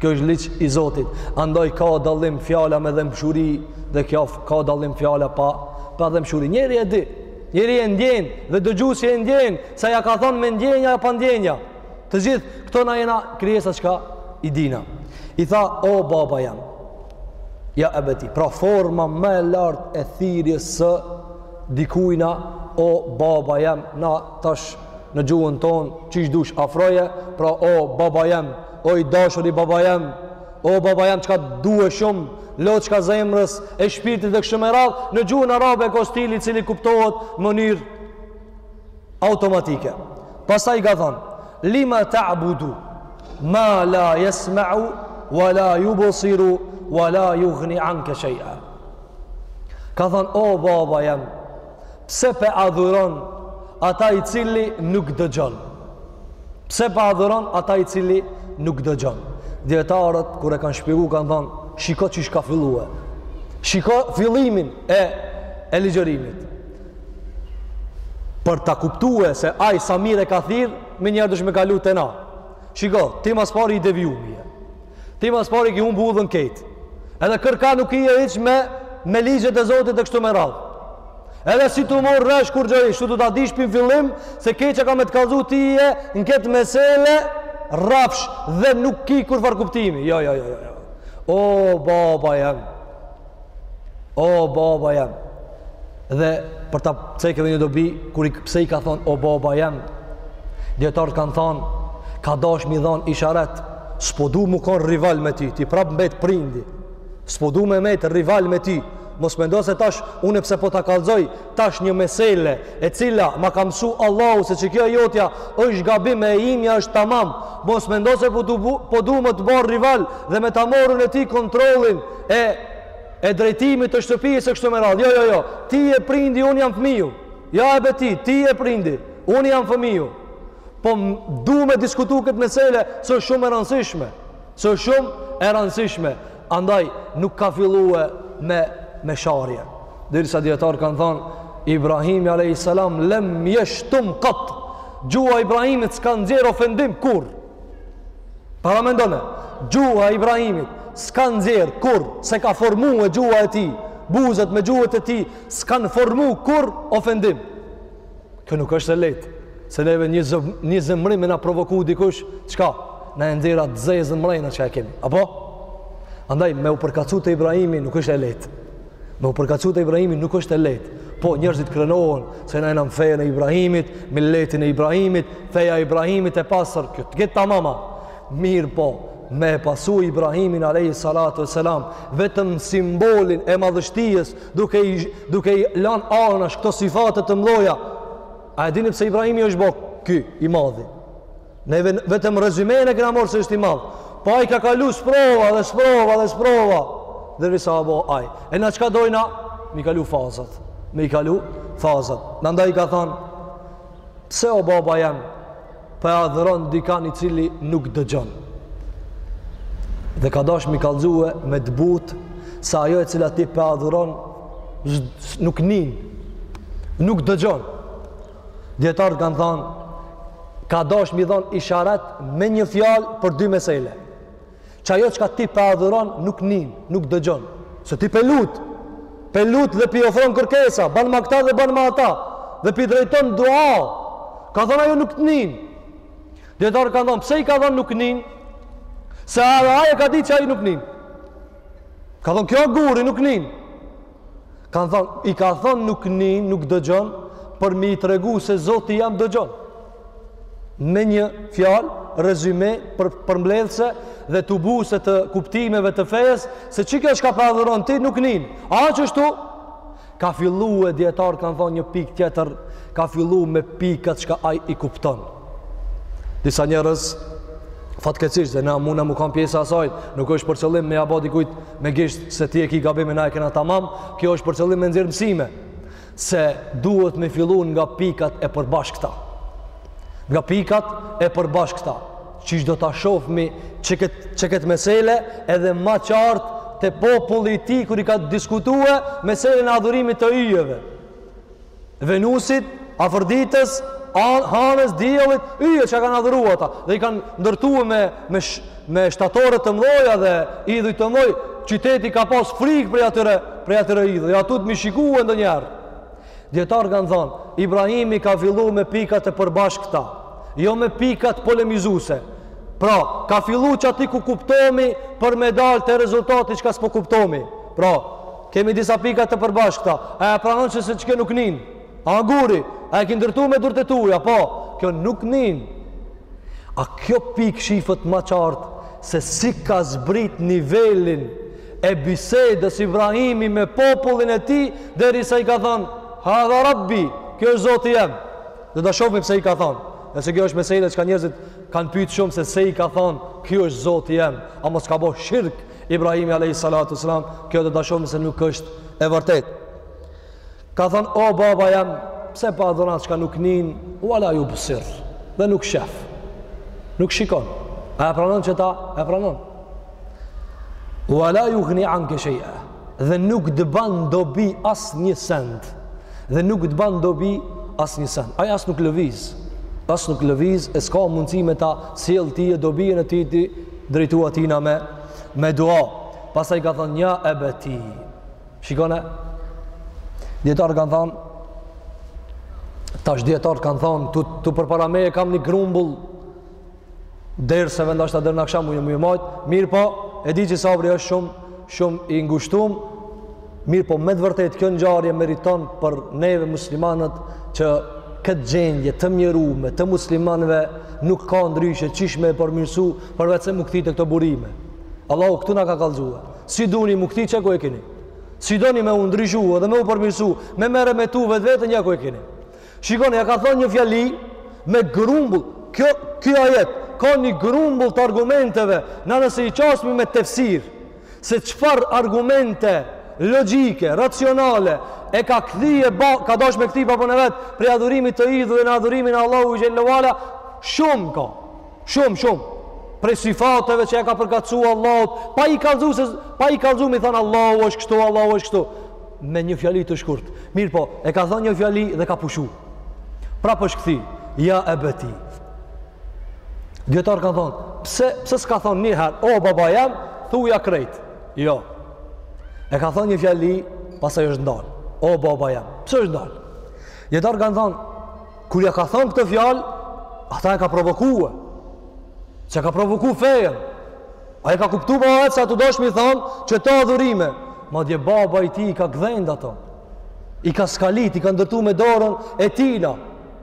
Kjo është ligj i Zotit. Andaj ka dallim fjala me dhemshuri dhe kjo ka dallim fjala pa, pa dhemshuri. Njeri e di, njeri e ndjen dhe dëgjusi e ndjen, se a ia ka thonë me ndjenja e pa ndjenja. Të gjithë, këto na jena krijesa çka i dina. I tha, o baba jam, ja ebeti, pra forma më e lartë e thirjes së dikujna, o baba jam, na tash në gjuhën tonë, qysh dush afroje, pra o baba jam, o i dashuri baba jem, o baba jem çka due shumë, loçka e zemrës, e shpirtit dhe kështu me radhë, në gjuhën arabe ka stil i cili kuptohet në mënyrë automatike. Pasaj ka thonë, lima ta'budu, ma la jesmeu, wa la jubsiru, wa la jugni anke shej'a. Ka thonë, o baba jem, Pse pe adhuron ata i cili nuk dëgjon? Pse pe adhuron ata i cili nuk dëgjon? Dijetarët, kur e kanë shpjegu, kanë thonë, shiko qysh ka fillue. Shiko fillimin e, e ligjërimit. Për ta kuptue se ai sa mirë e ka thirr, menjëherë dush me kalu te na. Shiko, ti mas pari i devijum je. Ti mas pari ki hup udhën kejt. Edhe kërka nuk je hiç me, me ligjet e Zotit e kështu me radhë. Edhe s'je tu marr vesh kurgjë, kështu të ta dish për fillim se kejt çka kam me të kallzu, ti je në ketë mesele rrafsh dhe nuk ki kurfarë kuptimi. Jo, jo, jo, jo. jo. O, baba jem. O baba jem. Dhe për ta cekë edhe një dobi, kur, pse i ka thon o baba jem. Dijetarët kan thon, ka dash m'i dhon isharet, s'po du mu kon rival me ty, ti prap mbet prindi. S'po du me mbet rival me ty. Mos mendo se tash unë pse po ta kallxoj tash një mesele e cila ma ka mësu Allahu se që kjo e jotja është gabim e imja është tamam. Mos mendo se po du po du me t'u bërë rival dhe me ta marr unë ty kontrollin e e drejtimit të shtëpisë e kështu me radhë. Jo, jo, jo. Ti je prindi, un jam fëmiu. Ja ebeti, ti je prindi, un jam fëmiu. Po du me diskutu këtë mesele, se o shumë e rëndësishme. Se o shumë e rëndësishme. Andaj nuk ka fillue me me sharje. Derisa dijetarët kanë thënë Ibrahimi alejhis selam lem jeshtum kat. Gjuha e Ibrahimit s'ka nxjerr ofendim kurr. Paramendone, gjuha e Ibrahimit s'ka nxjerr kurr, s'e ka formue gjuha e tij, buzët me gjuhët e tij, s'kanë formu kurr ofendim. Kjo nuk është e lehtë, se neve një, zë, një zemrim me na provoku dikush, çka? Na e nxjerr atë të zezën mrena që e kemi. Apo? Andaj, me u përkatësu te Ibrahimi nuk është e lehtë. Me u përkatësu te Ibrahimi nuk është e lehtë. Po, njerëzit krenohen se na jena në fejën e Ibrahimit, milletin e Ibrahimit, feja e Ibrahimit e pastër, këto të gjitha tamam. Mirëpo, me e pasu Ibrahimin alejhi salatu ue selam, vetëm simbolin e madhështijës duke i, duke i lan anash këto sifate të mdhaja. A e dini pse Ibrahimi është bo ky, i madhi? Ne vetëm rezymenë e kena marrë se është i madh. Po ai ka kalu sprova dhe sprova dhe sprova. Derisa a bo aj. E na çka dojna? Mi kalu fazat. Mi kalu fazat. Andaj i ka thonë, pse o baba jem, pe adhuron dikan i cili nuk dëgjon. Dhe ka dash mi kalzue me të butë, se ajo e cila ti pe adhuron, nuk nin, nuk dëgjon. Dijetarët kanë thanë, ka dash mi dhonë isharet me një fjalë për dy mesele. Që ajo çka ti pe adhuron nuk nin, nuk dëgjon. Se ti pe lut, pe lut dhe pi ofron kërkesa, banma këta dhe banma ata, dhe pi drejton dua. Ka thonë ajo nuk të nin. Dijetarët kanë thanë, pse i ka thonë nuk nin? Se edhe aj e ka dit që ajo nuk nin. Ka thonë, kjo guri nuk nin. Kanë thonë, i ka thonë nuk nin, nuk dëgjon, për me i tregu se Zoti jem dëgjon. Me një fjalë, rezyme, për, përmbledhëse dhe tubuse të kuptimeve të fejes, se qëkjo çka pe adhuron ti, nuk nin. A qështu, ka fillu e dijetarët kanë thonë një pikë tjetër, ka fillu me pikat çka aj i kupton. Disa njerëz, fatkeqësisht, dhe na muna mu kan pjesë e asaj, nuk është për qëllim me ja bo dikujt, Me gisht se ti e ki gabim e na e kena tamam, kjo është për qëllim me nxjerr mësime se duhet me fillu nga pikat e përbashkëta. Nga pikat e përbashkëta, qysh do ta shofmi qëkët qëkët mesele edhe ma qartë te populli i tij kur i ka diskutue meselen e adhurimit të yjeve. Venusit, Afërditës, Hanës, Diellit, yje që kanë adhuru ata dhe i kanë ndërtu me me sh, me shtatore të mdhaja dhe idhuj të mdhaj, qyteti ka pas frikë prej atyre, prej atyre idhuj, a tut mi shikue ndonjëherë. Dijetarët kanë thanë, Ibrahimi ka fillu me pikat e përbashkëta, jo me pikat polemizuese. Pra, ka fillu qaty ku kuptohemi për me dalë te rezultati çka s'po kuptohemi. Pra, Kemi disa pika të përbashkëta. A e pranon që se qeky nuk nin? A guri, a e ke ndërtu me durt e tua? Po, kjo nuk nin. A kjo pikë shifet ma qartë se si ka zbrit nivelin e bisedës Ibrahimi me popullin e tij derisa i ka thonë Hadha Rabbi, ky është Zoti jem. Do ta shofmi pse i ka thonë. E se kjo është mesele çka njerëzit kanë pytë shumë se se i ka thonë ky është Zoti jem, a mos ka bo shirk Ibrahimi alayhi salatu selam, kjo do ta shofim se nuk është e vërtetë. Ka thanë o baba jem, pse po adhuron atë çka nuk nin, wala yubsir, dhe nuk shef. Nuk shikon. A e pranon qeta e pranon? Wala yughni anka shay'a. Dhe nuk të ban dobi asnjë send. Dhe nuk të ban dobi asnjë send. Ai as nuk lëviz. As nuk lëviz, e s'ka mundësi me ta sjell tye dobinë e tij drejtu atijna me me dua pastaj ka thonë ja ebeti shikoni dijetarët kanë thonë tash dijetarët kanë thonë tu, tu përpara me e kam një grumbull derë se vendashtë a derë na kisha mujtë me ju majtë mirëpo e di që sabri është shumë shumë i ngushtum Mirëpo me të vërtetë kjo ngjarje meriton për neve muslimanët që këtë gjendje të mjerume të muslimanëve nuk ka ndryshe qysh me e përmirësu përveçse me u kthy te këto burime. Allahu këtu na ka kallzue. Si doni me u kthy qe ku e kini. Si doni me u ndryshu edhe me u përmirësu me marrë me tu vetveten ja ku e kini. Shikoni, ia ka thonë një fjali me grumbull. Ky, ky ajet ka një grumbull të argumenteve na nëse i qasmi me tefsir Se çfarë argumente logjike, racionale e ka kthye ba, ka dasht me kthy babën e vet prej adhurimit të idhujve në adhurimin e Allahut xhel-le ue ala, shumë ka. Shumë, shumë. Prej sifateve që e ka përkatësu Allahut, pa i kallzu, se pa i kallzu me i than Allahu është kështu, Allahu është kështu. Me një fjali të shkurt. Mirëpo, e ka thanë një fjali dhe ka pushu. Prapë është kthy, ja ebeti. Dijetarët kanë thonë, pse, pse s'ka thonë njëherë, o baba jem, thuja krejt. Jo. E ka thonë një fjali, pastaj është ndalë. O baba jem, pse është ndalë? Dijetarët kanë thonë, kur ia ka thonë këtë fjalë, ata e ka provokue. Se ia ka provoku fejën. A e ka kuptu ai se është tu dasht me i thonë, qeto adhurime. Madje baba i tij i ka gdhend ato. I ka skalit, i ka ndërtu me dorën e tijna.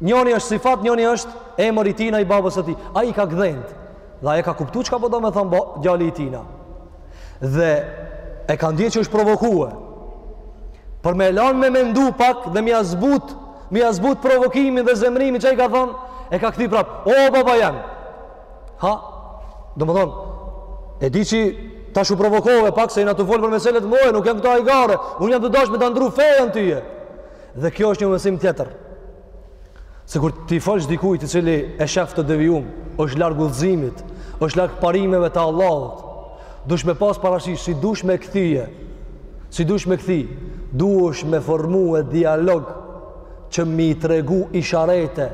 Njoni është sifat, njoni është emër i tijna, i babës së tij. Ai i ka gdhend. Dhe ai e ka kuptu çka po do me thonë djali i tijna. Dhe e ka ndje që është provokue. Për me e lanë me mendu pak dhe me ia zbut, me ia zbut provokimin dhe zemrimin që ai ka thonë, e ka kthy prapë, o baba jem. Ha, domethonë, e di që tash u provokove pak se jena tu folë për meselet mojë, nuk jam këta i gare, unë jam tu dashtë me ta ndrru fejën tye. Dhe kjo është një mësim tjetër. Se kur t'i folsh dikujt të cilin e shef të devijum, është larg udhëzimit, është larg parimeve të Allahut. Dush me pas parasysh si dush me kthye. Si dush me kthi, duhesh me formue dialog që m'i tregu isharete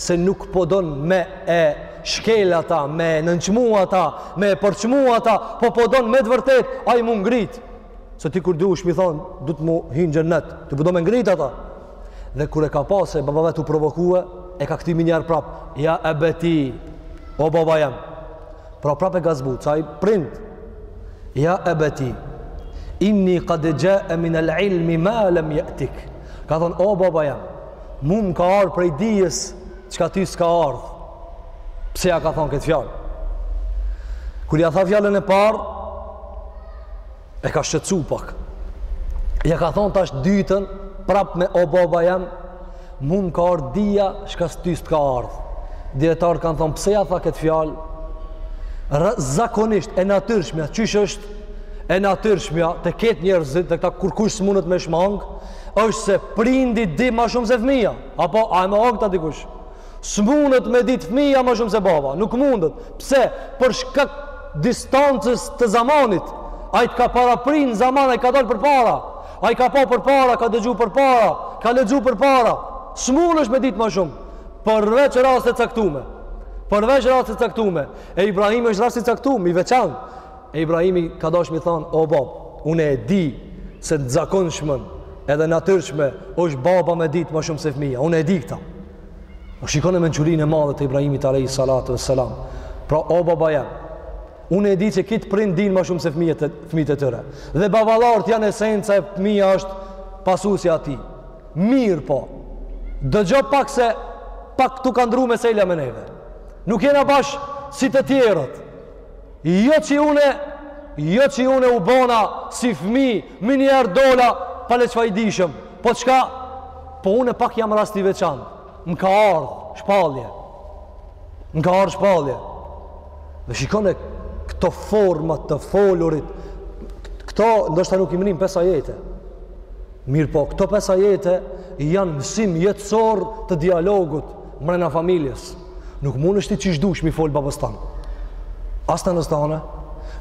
se nuk po don me e shkel ata, me e nënçmu ata, me e përçmu ata, po po don me të vërtetë ai m'u ngrit. se ti kur dush m'i thonë, du ti me hi n'xhennet, ti po do me ngritë ata. Dhe kur e ka pa se baba i vet u provokue, e ka kthy menjiherë prapë, ja ebeti, o baba jam. Pra prapë e ka zbut, se ai prind, ja ebeti, inni kad xhaeni minel ilmi ma lem je'tik. Ka thonë, o baba jam, mu më ka ardhë prej dijes, çka ty s'ka ardhë. Pse ia ka thonë këtë fjalë? Kur ia tha fjalën e parë, E ka shqetsu pak. Ia ka thonë tash t'dytën, prap me o baba jam, mu m'ka ardhë dija, çka ty s'të ka ardhë. Dijetarët kanë thonë, pse ia tha këtë fjalë? Zakonisht, e natyrshmja, qysh është e natyrshmja te këta njerëzit dhe këta kurkush s'mundet me shmangë, është se prindi di ma shumë se fëmija. Apo, a e mohon kta dikush? S'mundet me ditë fëmija ma shumë se baba, nuk mundet. Pse? Për shkak distancës të zamanit. Ai të ka paraprinë n'zaman, ai ka dalë përpara. Ai ka pa përpara, ka dëgju përpara, ka lexu përpara. S'mundesh ti me ditë ma shumë. Përveç raste të caktume. Përveç raste të caktume. E Ibrahimi është rast i caktum, i veçantë. E Ibrahimi ka dashë m'i thonë, o babë, une e di se e zakonshme edhe e natyrshme është baba me ditë ma shumë se fëmija. Une e di këta. O shikone mençurinë e madhe të Ibrahimit alejhi salatu ue selam. Pra, o baba jam, unë e di që krejt prindt dinë ma shumë se fmijët e, fmit e tyre. Dhe baballart janë esenca e fmija është pasuesi i atij. Mirëpo, dëgjo pak se pak ktu ka ndrru meselja me neve. Nuk jena bash si të tjerët. Jo që une, jo që une u bona si fmi Menjëherë dola pale çfarë i dishëm. Po çka? Po unë pak jam rast i veçantë. Më ka ardhë shpallje. Më ka ardhë shpallje. Dhe shikone këto forma t'të folurit. Këto ndoshta nuk i mrrijmë pesë ajete. Mirëpo, këto pesë ajete janë mësim jetësor të dialogut mrena familjes. Nuk mundesh ti qysh dush m'i folë babës tan. As nanës tane,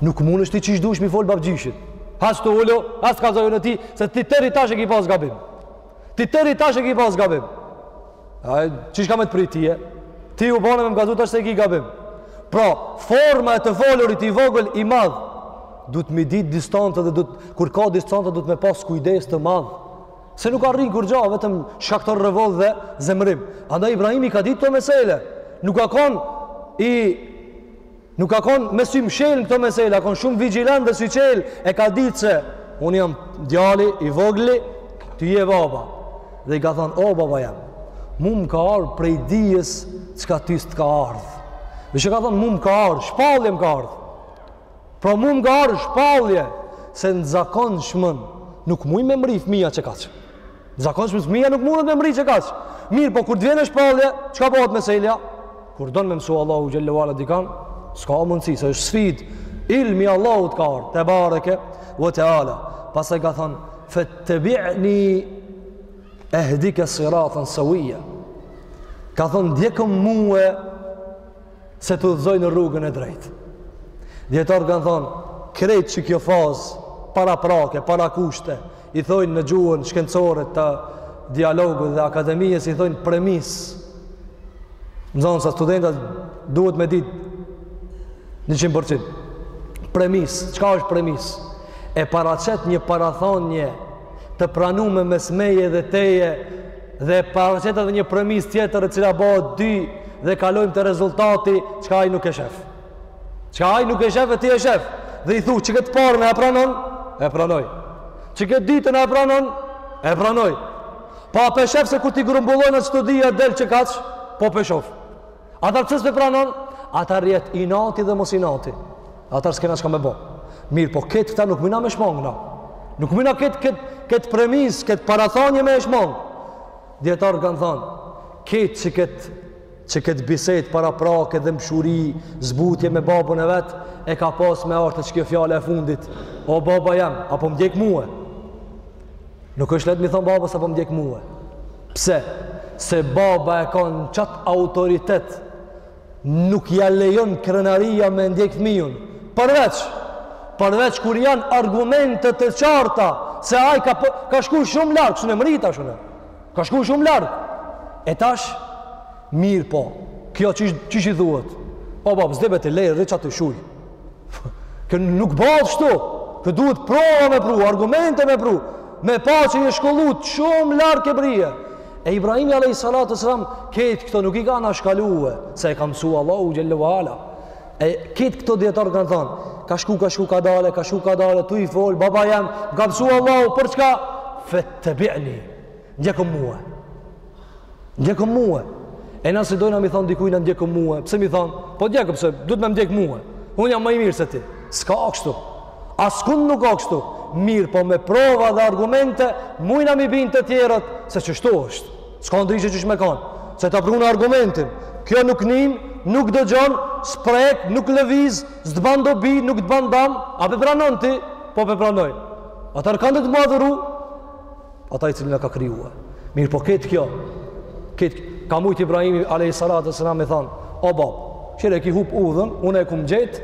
nuk mundesh ti qysh dush m'i folë babgjyshit. Hajt ulu, hajt të kallzoj unë ty, se ti deri tash e ki pas gabim. Ti deri tash e ki pas gabim. A, qysh ka me të pritje? Ti u bane me më kallzu tash se e ki gabim. Pra, forma e të folurit i vogël i madh, duhet me i ditë distancat dhe duhet, kur ka distanca, duhet me pas kujdes të madh. Se nuk arrin kurgja, vetëm shkakton revoltë dhe zemrim. Andaj Ibrahimi i ka ditë këto mesele. Nuk ka konë i Nuk ka kon me sy mshelë në këto mesele, ka kon shumë vigjilent dhe syçelë e ka ditë se unë jam djali i vogli, ti je baba. Dhe i ka thonë, o baba jem, mu më ka ardhë prej dijes çka ty s'të ka ardhë. Dhe që ka thonë, mu më ka ardhë, shpallje më ka ardhë. Pra mu më ka ardhë, shpallje, se në zakonshmën, nuk muj me mrri fëmija që kaq. Zakonshmën fëmija nuk mundet me mrri që kaq. Mirëpo kur të vjen shpallje, çka bëhet meselja? Kur don me mësu Allahu xhelle ue ala dikan, s'ka mundësi, se është sfidë. Ilmi i Allahut të ka ardhë, tebareke ve teala. Pastaj ka thënë fattabi'ni ehdike siratan sawia. Ka thënë ndjekëm mua se të udhëzoj në rrugën e drejtë. Dijetarët kanë thonë, krejt që kjo fazë, paraprake, parakushte, i thojnë në gjuhën shkencore të dialogut dhe akademisë i thojnë premisë nxonësa studenta duhet me ditë 100% premisë çka është premisë e paraqet një parathonje të pranume mes meje dhe teje dhe paraqet edhe një premisë tjetër e cila bëhet dy dhe kalojmë te rezultati çka ai nuk e shef Çka ai nuk e shef e ti e shef. Dhe i thu, që këtë parën e pranon? E pranoj. Që këtë dytën e pranon? E pranoj. Pa pe shef se kur t'i grumbullojna ato të dyja del që kaq, po pe shof. Atëherë qysh s'pe pranon? Atëherë jet inati dhe mos inati. Atëherë s'kena çka me bo. Mirëpo këtë këta nuk mujna me shmangë, na. Nuk mujna këtë kët, kët premisë, këtë parathanje me shmangë. Dijetarët kanë thanë, këtë që këtë që këtë bisedë paraprake dhembshuri zbutje me babën e vet e ka pas me ardhë te që kjo fjala e fundit o baba jem a po më ndjek mua nuk është lehtë me i thonë babës a po më ndjek mua pse se baba e ka qat autoritet nuk ja lejon krenaria me ndjek fëmijën përveç përveç kur janë argumente të qarta se ai ka ka shku shumë larg s'un e mrri tash unë Ka shku shumë larg. E tash, mirëpo, kjo qysh qysh i thuhet? O, babë, s'di bre ti, lëre qatë, shuj. Kjo nuk bëhet shtu. Kë duhet prova me pru, argumente me pru. Me pa që je shkollu shumë larg ke mrri. E Ibrahimi a.s. krejt këto nuk i ka anashkalu, se e ka msu Allahu xhelle ue ala. E kit këto dijetar kan thon, ka shku ka shku kadale, ka shku kadale, tu i fol baba jem, m'ka mësu Allahu për çka? Fattabi'ni. Ndjekom mua. Ndjekom mua. E nëse dojna me i thonë dikujna ndjekom mue, pse me i thonë? Po ndjekom, pse, duhet me m'ndjekë mue. Unë jam më i mirë se ti. S'ka kshtu. Askun nuk a kshtu. Mirëpo me prova dhe argumente, mujna me i bind të tjerët, se qështu është. S'ka ndryshe qysh me kanë. Se ta pruna argumentin. Kjo nuk nin, nuk dëgjon, s'prek, nuk lëviz, s'të banë dobi, nuk të banë dam, a pe pranon ti? Po pe pranoj. Atër kand duhet me adhuru? Ata i cili na ka krijue. Mirëpo ketë kjo. Ketë kjo. Ka mujtë Ibrahimi, alejhi salatu ve selam me i thanë, o babë, kqyre e ki hup udhën, une e kum gjetë,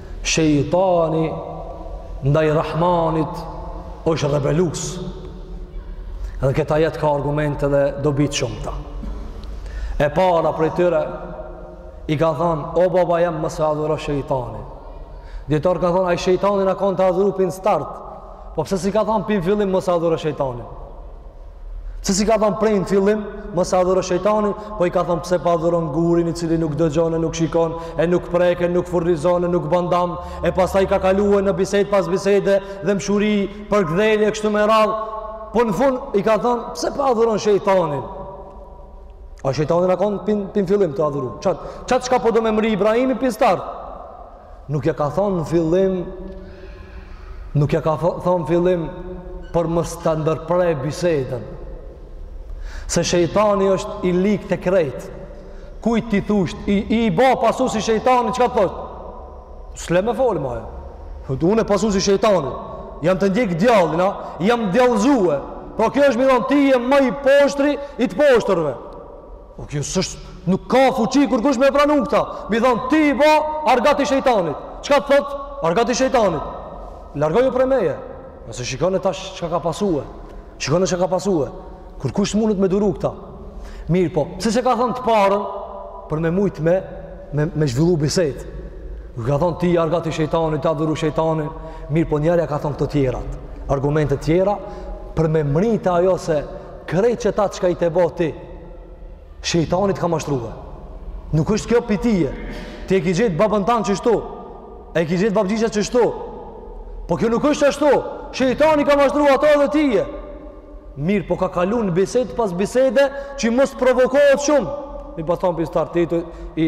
shejtani ndaj Rahmanit është rebelues dhe këtë ajet ka argumente dhe dobi të shumta e para prej tyre i ka thonë o baba jem mos e adhuro shejtanin dijetarët kan thonë ai shejtanin a konë tu adhuru pi n'start Po pse s'i ka thënë pi n'fillim mos adhuro shejtanin? Pse s'i ka thënë prej n'fillim mos adhuro shejtanin? Po i ka thënë pse pa adhuron gurin i cili nuk dëgjon e nuk shikon e nuk prek e nuk furnizon e nuk bën dam e pastaj ka kaluar në bisedë pas bisede dhembshuri përkëdhelje kështu me radhë. Po në fund i ka thënë pse pa adhuron shejtanin? A shejtanin a kon pi n' pi n'fillim tu adhuru. Qat qat çka po do me mrri Ibrahimi pi n'start. Nuk ja ka thonë në fillim, nuk ja ka thonë në fillim për mos ta ndërpre bisedën. Se shejtani është i lig te krejt. Kujt t'i thush ti, je bo pasues i shejtanit, çka t'thot? S'le me folë ma ai. Thot, unë pasues i shejtanit. Jam tu ndjekë djallin, a jam djallëzue. Pra kjo është me i thonë, ti je më i poshtri, i të poshtërve. O kjo s'është, nuk ka fuqi kurkush me pranu këta. Me i thonë, ti je ba argat i shejtanit. Qka të thotë? Argat i shejtanit. Largoju prej meje. Nëse shikone tash qka ka pasue. Shikone qka ka pasue. Kurkush s'munet me duru këta. Mirëpo, s'e s'e ka thonë të parën, për me mujtë me, me, me zhvillu bisedë. Nuk ka thonë ti argat i shejtanit, tu adhuru shejtanin. Mirëpo njëherë ja ka thonë këto tjerat. Argumente tjera, për me mrri te ajo se krejt qeta qka je tu e bo ti, Shejtani t'ka mashtruar. Nuk është kjo pi teje. Ti e ki gjetë babën tan qështu. E ki gjetë babëgjyshin qështu. Po kjo nuk është ashtu. Shejtani ka mashtruar ato edhe tye. Mirëpo ka kalu në bisedë pas bisede që mos provokohet shumë. Me i pa thonë prej startit ti i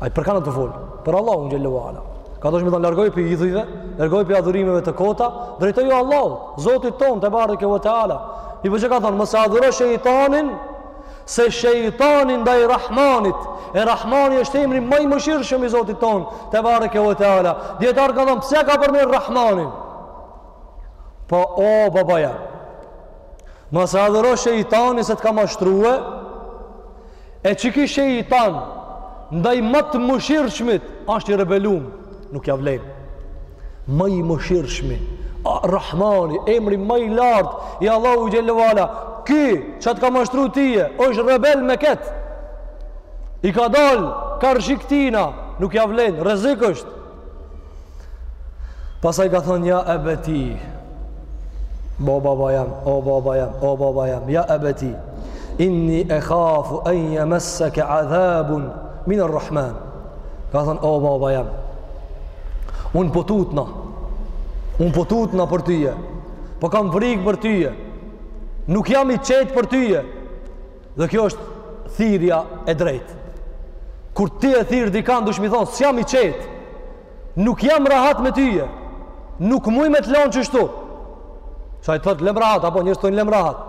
Ai për kan deshtë me fol, për Allahun xhel-le ve ala. Ka dasht me thon largoju prej idhujve, largoju prej adhurimeve të kota, drejtoju Allahut, Zotit ton tebareke ve teala. I pari ka thon, mos e adhuro shejtanin, se shejtani ndaj Rahmanit, e Rahmani është emri ma i mëshirshmi i Zotit ton tebareke ve teala. Dijetarët kan thon, pse ka përmend Rahmanin? Po o baba jem. Mos e adhuro shejtanin se të ka mashtrue. E që ky shejtan ndaj ma të mëshirshmit asht i rebelum, nuk ja vlen. Ma i mëshirshmi, Rahmani, emri ma i lart i Allahut xhel-le ve ala. Ky që t'ka mashtru tyje, është rebel me kët. I ka dal karshi këtina, nuk ja vlen, rrezik është. Pastaj ka thonë, ja ebeti, po baba jem, o baba jem, o baba jem, ja ebeti, inni ehafu en jemesseke adhabun, miner-rrahman, ka thonë, o baba jem, unë po tutna, unë po tutna për tyje, po kam frikë për tyje, nuk jam i qetë për tyje, Dhe kjo është thirrja e drejtë. Kur ti e thirr dikand dush me i thon, s'jam i qetë. Nuk jam rahat me tyje. Nuk muj me të lon qështu. Se ai thot lem rahat apo njerëz thojn lem rahat.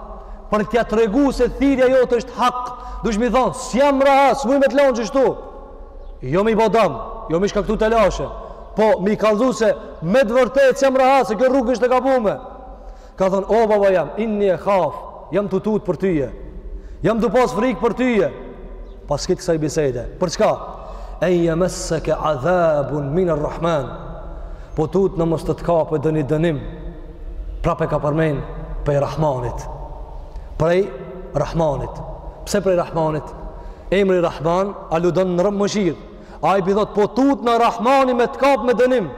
Për t'ia tregu se thirrja jote është hak, dush me i thon, s'jam rahat, s'muj me të lon qështu. Jo me i bo dam, jo me i shkaktu telashe. Po me i kallzu se me të vërtetë s'jam rahat, se kjo rrugë është e gabume. Ka thonë, o baba jem, inni ehaf, jam tu u tutë për tyje, jam tu pas frikë për tyje. Pas këtë kësaj bisede, për çka? En jemesseke adhabun miner-rrahman, po tutna mos të të kapë ndonji dënim, prap e ka përmenë prej Rahmanit. Prej Rahmanit. Pse prej Rahmanit? Emri Rahman aludon në rahm, mëshirë. Ai po i thot, po tutna Rahmani me të kapë me dënim,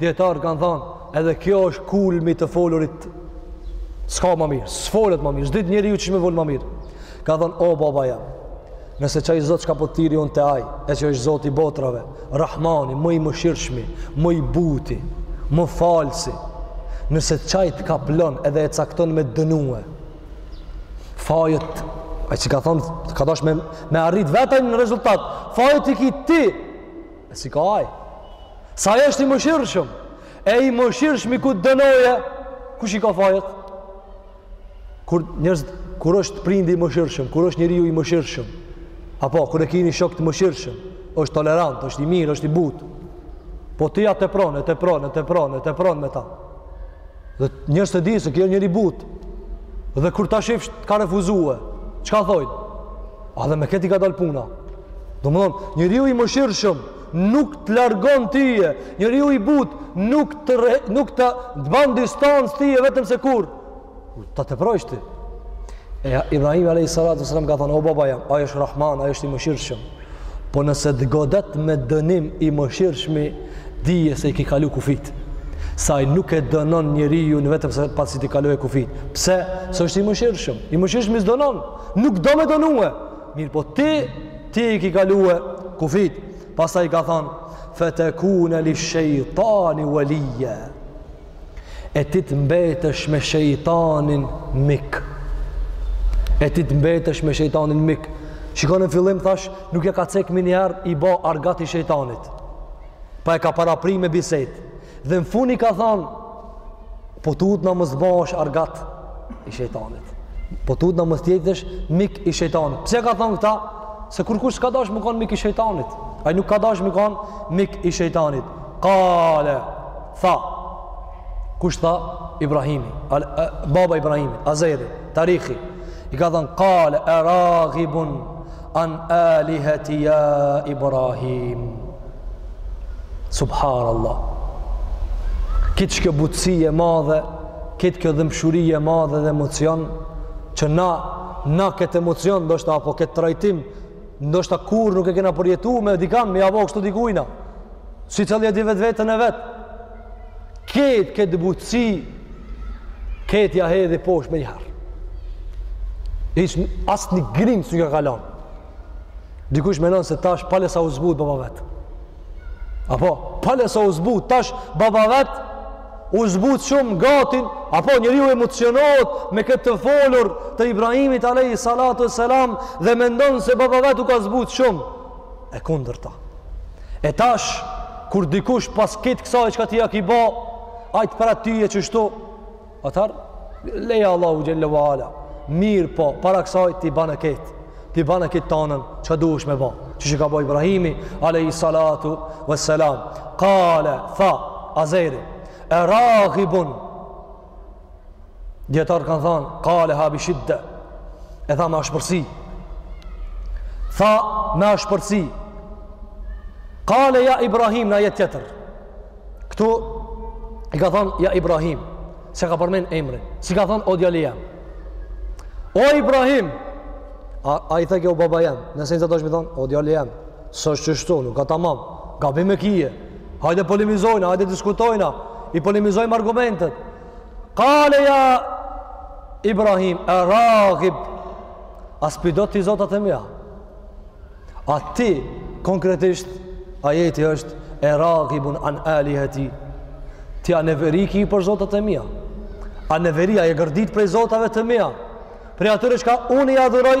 Dijetarët kanë thanë, edhe kjo është kulmi i të folurit, s'ka ma mirë, s'folet ma mirë, s'dit njeriu qysh me folë ma mirë. Ka thonë, o baba jem, nëse qaj zotë çka po t'thirri unë te aj, e që është zotë i botrave, Rahmani, mo i mëshirshmi, mo i buti, më falësi, nëse qaj të kaplon edhe e cakton me t'dënue, fajët, a çka ka thonë, ka dasht me, me arrit vet aj në rezultat, fajët i ki ti, E s'i ka aj, se aj është i mëshirshëm. E i mëshirshmi kur t'dënoje, kush i ka fajet? Kur, njerëzit, kur është prindi i mëshirshëm? Kur është njeriu i mëshirshëm? Apo, kur e kini shok të mëshirshëm? është tolerant, është i mirë, është i butë. Po ti ja tepron, e tepron, e tepron, e tepron me ta. Dhe njerëzit e dinë se ky o njeri i butë. Dhe kur ta shifsh, t'ka refuzue. Çka thojnë? Edhe me këtë i ka dalë puna. Domethonë, njeriu i mëshirshëm, nuk të largon tije, njeriu i butë, nuk të, re, nuk të, të banë distancë tije, vetëm se kur, ta teprojsh ti. E Ibrahim a.s. ka thonë, o baba jam, ai është Rahman, ai është i mëshirshëm. Po nëse të godet me dënim i mëshirshmi, dije se i ki kalu kufit. Se ai nuk e dënon njeriun vetëm se pasi t'i kalojë kufit. Pse? Se është i mëshirshëm. I mëshirshmi s'dënon. Nuk do me dënue. Mirëpo ti, ti i ki kalue kufit. Pastaj i ka thonë, fe te kune li shejtani uelija. E ti të mbetësh me shejtanin mik. E ti të mbetësh me shejtanin mik. Shikoni në fillim, thash, nuk ja ka cek menjëherë je bo argat i shejtanit. Po e ka parapri me bisedë. Dhe në fun i ka thonë, Po tutna mos bahesh argat i shejtanit. Po tutna mos t'jetësh mik i shejtanit. Pse ka thon këta? Se kurrkush s'ka dash me kon mik i shejtanit. Ai nuk ka dash me kon mik i shejtanit. Qale. Tha. Kush tha? Ibrahimi. Al, a, baba Ibrahimi, Azeri, Tarihi. I ka thon qale araghibun An alihati ya Ibrahim. Subhanallah. Krejt kjo butësi e madhe, krejt kjo dhembshuri e madhe dhe emocion, që na, na këtë emocion, ndoshta, apo këtë trajtim, ndoshta kurrë nuk e kena përjetu me dikan, me ja bo kështu dikujna, secili e di vetveten e vet, Ketë, ketë butësi, ketë ja hedhi poshë menjëherë. E as një grimë s'mun ja kalon. Dikush menon se tash pale sa u zbut baba i vet. Apo, pale sa u zbut, tash baba i vet u zbut shumë gati, apo njeriu emocionohet me këtë të folur të Ibrahimit Alejhi Salatu e Selam dhe mendon se baba i vet u ka zbut shumë. E kundërta. E tash, kur dikush pas krejt kësaj çka ti ja ki bo, ai të përgjigjet qështu, atëher, leja Allahut xhel-le ve ala, mirëpo, para kësaj ti bane ketë, ti bane ketë tanën, çka duhesh me bo, ç', çka bo Ibrahimi, alejhi salatu ve selam, kale, tha, Azeri, e ragibun, Dijetarët kanë thanë, kale -ha bi shidde, e tha me ashpërsi. Tha me ashpërsi. Kale ja Ibrahim në ajet tjetër. Këtu i ka thanë, ja Ibrahim, s'ja ka përmen emrin. S'i ka thanë, o djali jam. O Ibrahim, a, ai i thojke o baba jam, nëse s'i thojke me thanë, o djali jam, s'është qështu, nuk ka tamam, gabim e kije, Hajde polemizojna, hajde diskutojna, i polemizojmë argumentet. Kale ja Ibrahim, e ragibun, a s'pi do ti zotat e mja. A ti, konkretisht, a jeti është e ragibun an aliheti,, ti a neveri ki për zotat e mia. A neveri, a je gërdit prej zotave të mia. Prej atyre çka unë i adhuroj,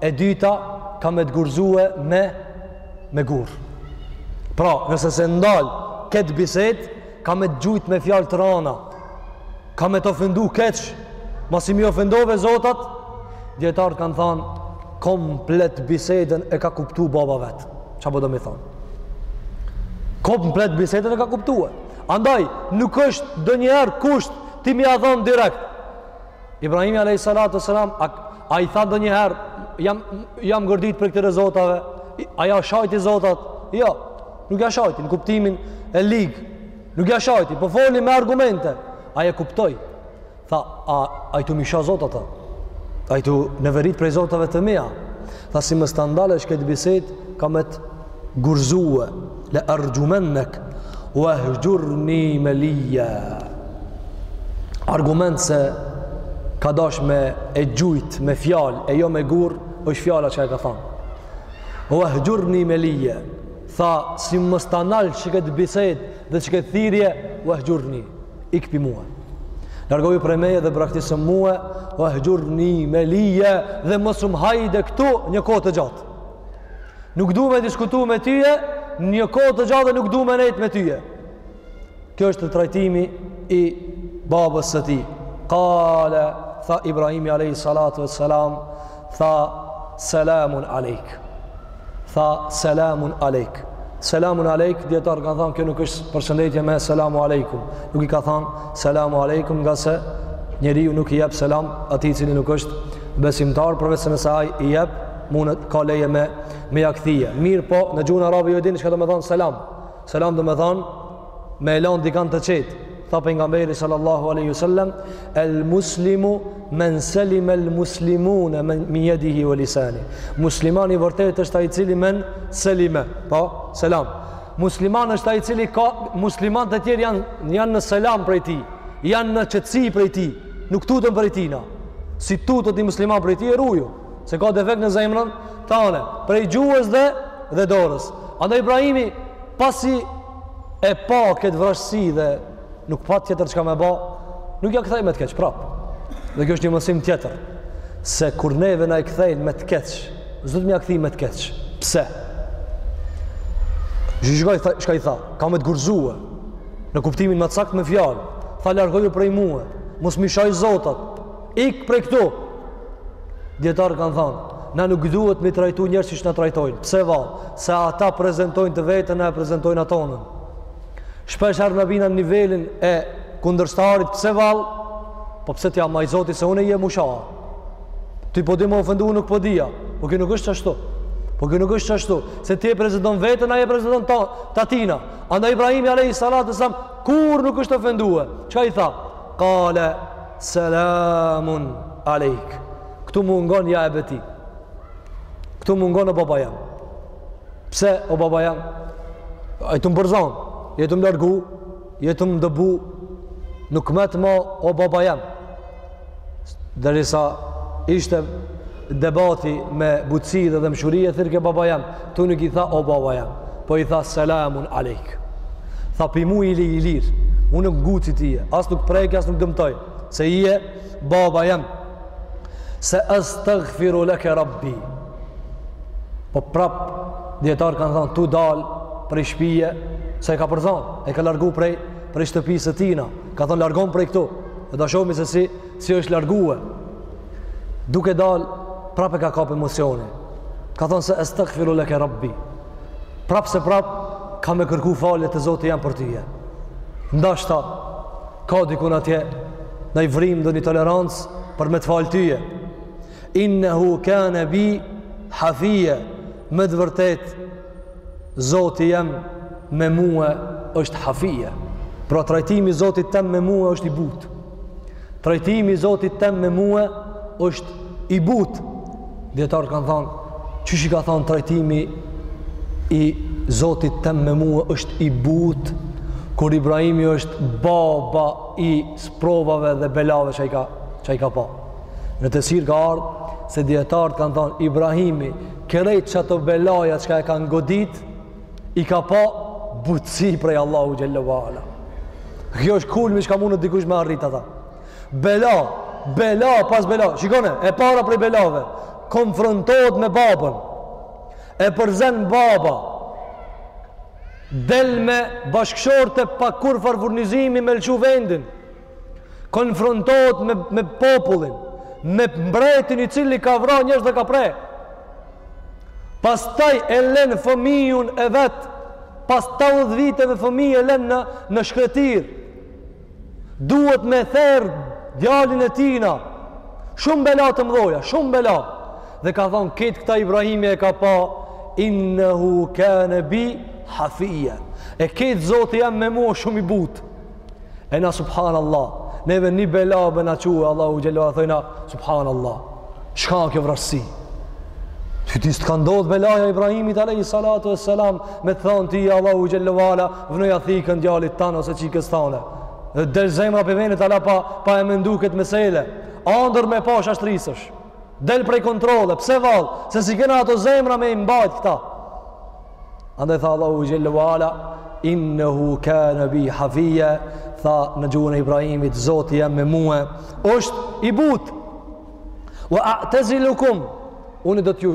E dyta ka me t'gurzue me me gur. Pra, nëse s'e ndal këtë bisedë, ka me të gjujt me fjalë të rana. Ka me të ofendu keq. Masi m'i ofendove zotat, dijetarët kanë thanë, komplet bisedën e ka kuptu baba vetë. Ça po do me thanë? Komplet bisedën e ka kuptu e. Andaj, nuk është ndonjëherë kusht ti me ja thanë direkt. Ibrahimi alayhi salatu selam a, a i tha ndonjëherë jam jam gërdit prej këtyre zotave? A ja shajti zotat? Jo, nuk ja shajti në kuptimin e lig. Nuk ja shajti, po foli me argumente. Ai e kuptoi. Tha, a je tu m'i sha zotat? A je tu u neverit prej zotave të mia. Tha si mos ta ndalsh këtë bisedë, ka me t' Gurzue, le erxhumennek, uehxhurni melijje. Argument se ka dash me e gjujt, me fjalë, e jo me gur, është fjala që e ka thanë. Uehxhurni melijje. Tha, si mos ta nalsh këtë bisedë dhe qët thirrje, uehxhurni. Ik pi mue. Largoju prej meje dhe braktisëm mue, uehxhurni melijje dhe mos um hajde këtu një kohë të gjatë. Nuk du me diskutu me tyje, një kohë të gjatë dhe nuk du me nejt me tyje. Kjo është trajtimi i babës së tij. Kale, tha Ibrahimi alejhi salatu ue selam, tha selamun alejk. Tha selamun alejk. Selamun alejk, dijetarët kanë thanë, kjo nuk është përshëndetje me selamu alejkum. Nuk i ka thanë selamu alejkum, ngase njeriu nuk i jep selam atij i cili nuk është besimtar, përveç nëse ai i jep, mundet, ka leje me me ja kthy. Mirëpo, në gjuhën arabe ju e dini çka domethanë selam. Selam domethanë me e lan dikan të qetë. Tha pejgamberi, sallallahu alaihi wasallam, "El muslimu men selim el muslimun min yadihi wa lisani." Musliman i vërtetë është ai i cili men selime. Po, selam. Musliman është ai i cili ka muslimantë tjerë janë janë në selam prej tij, janë në qetësi prej tij, nuk tuten prej tij na. Si tutet ni musliman prej tij e ruju. Se ka defekt në zemrën tane, prej gjuhës dhe dhe dorës. Andaj Ibrahimi pasi e pa këtë vrazhdësi dhe nuk pa tjetër çka me ba, nuk ia kthej me të keq prap. Dhe kjo është një mësim tjetër se kur neve na i kthejnë me të keq, s'do t'm'ia kthejmë me të keq. Pse? Shikoj çka i tha, ka me të gurëzue. Në kuptimin më të saktë me fjalë, tha largohu prej mue, mos m'i shaj zotat. Ik prej këtu. Dijetarët kanë thanë, na nuk duhet m'i trajtu njerëz siç na trajtojnë. Pse vallë? Se ata prezantojnë të veten, na e prezantojmë tonën. Shpesh herë na bina në nivelin e kundërshtarit, pse vallë? Po pse t'ia mbaj Zoti se unë jam usha. Ti po di më ofendu, nuk po dija. Po kjo nuk është ashtu. Po kjo nuk është ashtu. Se ti e prezanton veten, ai e prezanton ta, tatina. Andaj Ibrahimi alejhi salatu selam kur nuk është ofendue. Çka i tha? Kale Selamun alejk. Këtu mungon ja ebeti. Këtu mungon o baba jem. Pse o baba jem? Je tu m'përzanë, je tu m'largu, je tu m'dëbu, nuk met ma o baba jem. Derisa ishte debati me butësi dhe dhembshuri e thirrke baba jem këtu nuk i tha o baba jem po i tha selamun alejk tha prej mu je i lirë unë nuk nguci ty e as nuk preki as nuk dëmtoj se je baba jem se estagfiru leke rabbi po prap dijetarët kanë thanë tu dal prej shpije se e ka përzanë e ka largu prej prej shtëpisë tina ka thanë largohu prej këtu e ta shohim se si si është largue duke dal prap e ka kap emocioni ka thanë se estagfiru leke rabbi prap se prap ka me kërku falje te Zoti jem për tyje ndoshta ka dikund atje ndonjë vrimë ndonjë tolerancë për me të falë tyje innehu kane bi hafije me të vërtetë Zoti jem me mue është hafije pra trajtimi i Zotit tem me mue është i butë Trajtimi i Zotit tem me mua është i butë. Dijetarët kanë thanë, qysh i ka thanë trajtimi i Zotit tem me mua është i butë kur Ibrahimi është baba i sprovave dhe belave që i ka që i ka pa. Në tefsir ka ardhë se dijetarët kanë thanë Ibrahimi krejt qato belaja çka e kanë godit I ka pa butësi prej Allahu xhel-le ve ala. Kjo është kulmi çka mundet dikush me arrit ata. Bela, bela pas bela. Shikone, e para prej belave. Konfrontohet me babën. E përzen baba. Del me bashkëshorte pa kurrfarë furnizimi me lëshu vendin. konfrontohet me, me popullin, me mbretin i cili ka vra njerëz dhe ka pre. Pastaj e len fëmijun e vet, pas tetëdhet viteve fëmijë e len në, në shkretir, duhet me therë djalin e tina, shumë bela të mdhoja, shumë bela, dhe ka thonë, ketë këta Ibrahimi e ka pa, innehu kane bi hafija, e ketë Zoti jem me mua shumë i butë, E na subhanallah, neve një bela me na çue, Allahu xhel-le ue ala, thëjna, subhanallah, shka kjo vrazhdësi? Ty ty s'të ka ndodhë belaja e Ibrahimit alejhi salatu ue selam me t'thonë ty Allahu xhel-le ue ala vnoja thikën djalit tanë ose çikës tane dhe del zemra pi venit ala pa, pa e mendu këtë mesele andër me pash ashtu trishtohesh Del prej kontrolle, pse vallë, se s'i kena ato zemra me i mbajt këta. Andaj tha Allahu xhel-le ue ala, innehu kane bi hafija, tha në gjuhën e Ibrahimit, Zoti jem me mue, është i butë, wa a'tezilukum, unë do t'ju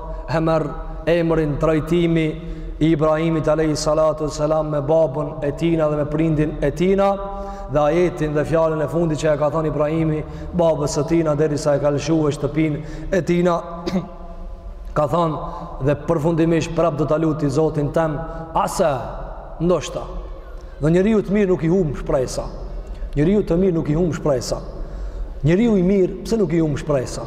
e merr emrin trajtimi i Ibrahimit alejhi salatu ue selam me babën e tina dhe me prindin e tina dhe ajetin dhe fjalën e fundit që e ka thonë Ibrahimi babës së tina derisa e ka lëshue shtëpinë e tina ka thonë dhe përfundimisht prap do ta luti Zotin tem asa ndoshta Dhe njeriut të mirë nuk i humb shpresa. Njeriut të mirë nuk i humb shpresa. Njeriu i mirë pse nuk i humb shpresa?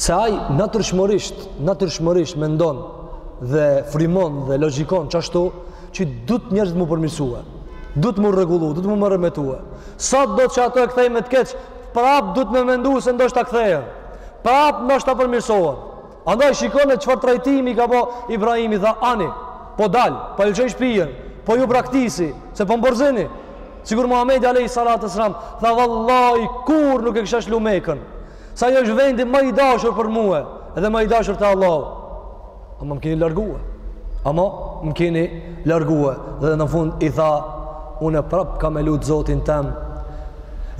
Se ai natyrshmërisht, natyrshmërisht mendon dhe frymon dhe logjikon çashtu që duhet njerëzit m'u përmirësue. Duhet m'u rregullu, duhet m'u meremetue. Sado që ata e kthejnë me të keq, prap duhet me mendu se ndoshta kthehen. Prap ndoshta përmirësohen. Andaj shikone çfarë trajtimi ka bo Ibrahimi, tha, ani, po dal, po e lëshoj shpijen, po ju braktisi, se po m'përzini. Sikur Muhamedi alejhi salatu ue selam, tha, vallahi, kurr nuk e kisha lshu Mekën, se ajo është vendi ma i dashur për mue, edhe ma i dashur te Allahu. Ama më keni largue, ama më keni largue, dhe në fund i tha, unë prap kam me lutë Zotin tem,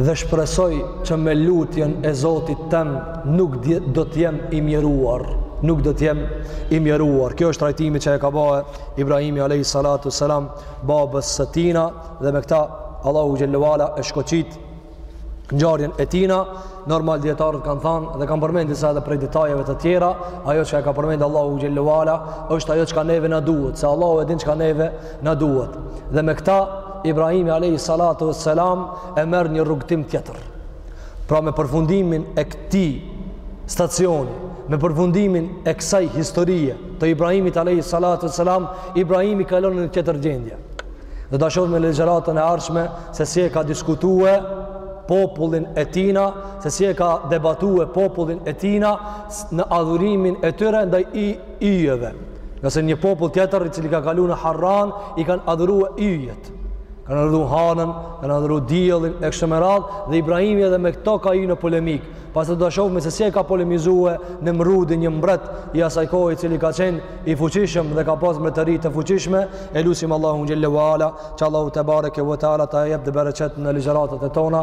dhe shpresoj që me lutjen e Zotit tem nuk do të jem i mjeruar nuk do të jem i mjeruar ky është trajtimi që e ka ba Ibrahimi alejhi salatu ue selam babës së tina dhe me këta Allahu xhel-le ue ala e shkoqit ngjarjen e tina normal dijetarët kanë thanë dhe kanë përmend disa edhe prej detajeve të tjera ajo çka e ka përmend Allahu xhel-le ue ala është ajo çka neve na duhet se Allahu e din çka neve na duhet. Dhe me këtë Ibrahimi alayhi salatu wassalam e merr një rrugëtim tjetër. Pra me përfundimin e këtij stacioni, me përfundimin e kësaj historie të Ibrahimit alayhi salatu wassalam, Ibrahimi kalon në një tjetër gjendje. Do ta shohim në ligjëratën e ardhshme se si e ka diskutue popullin e tina, se si e ka debatue popullin e tina në adhurimin e tyre ndaj yjeve. Ose një popull tjetër i cili ka kalu në Harran, i kanë adhurue yjet. Kanë adhuru hanën, kanë adhuru diellin, e kështu me radhë, dhe Ibrahimi edhe me këto ka hy në polemikë. Pastaj do ta shofim se si e ka polemizue Nemrudi një mbret i asaj kohë i cili ka qenë i fuqishëm dhe ka pas mbretëri të fuqishme, e lusim Allahu xhelle ve ala, që Allahu tebareke ve teala të jep bereqet në ligjëratat e tona,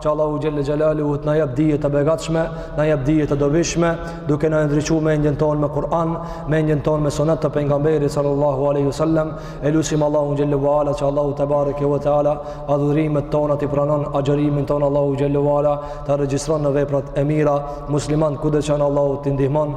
që Allahu xhelle xhelaluhu të na jep dije të begatshme, na jep dije të dobishme, duke na ndriçu mendjen tonë me Kur'an, mendjen tonë me sunet të pejgamberit sallallahu aleyhi sallam, e lusim Allahu xhelle ve ala që Allahu tebareke ve teala, adhurimet tona t'i pranon, agjerimin tonë Allahu xhelle ve ala ta regjistron në veprat e mira, muslimanët kudo që janë Allahu t'i ndihmon,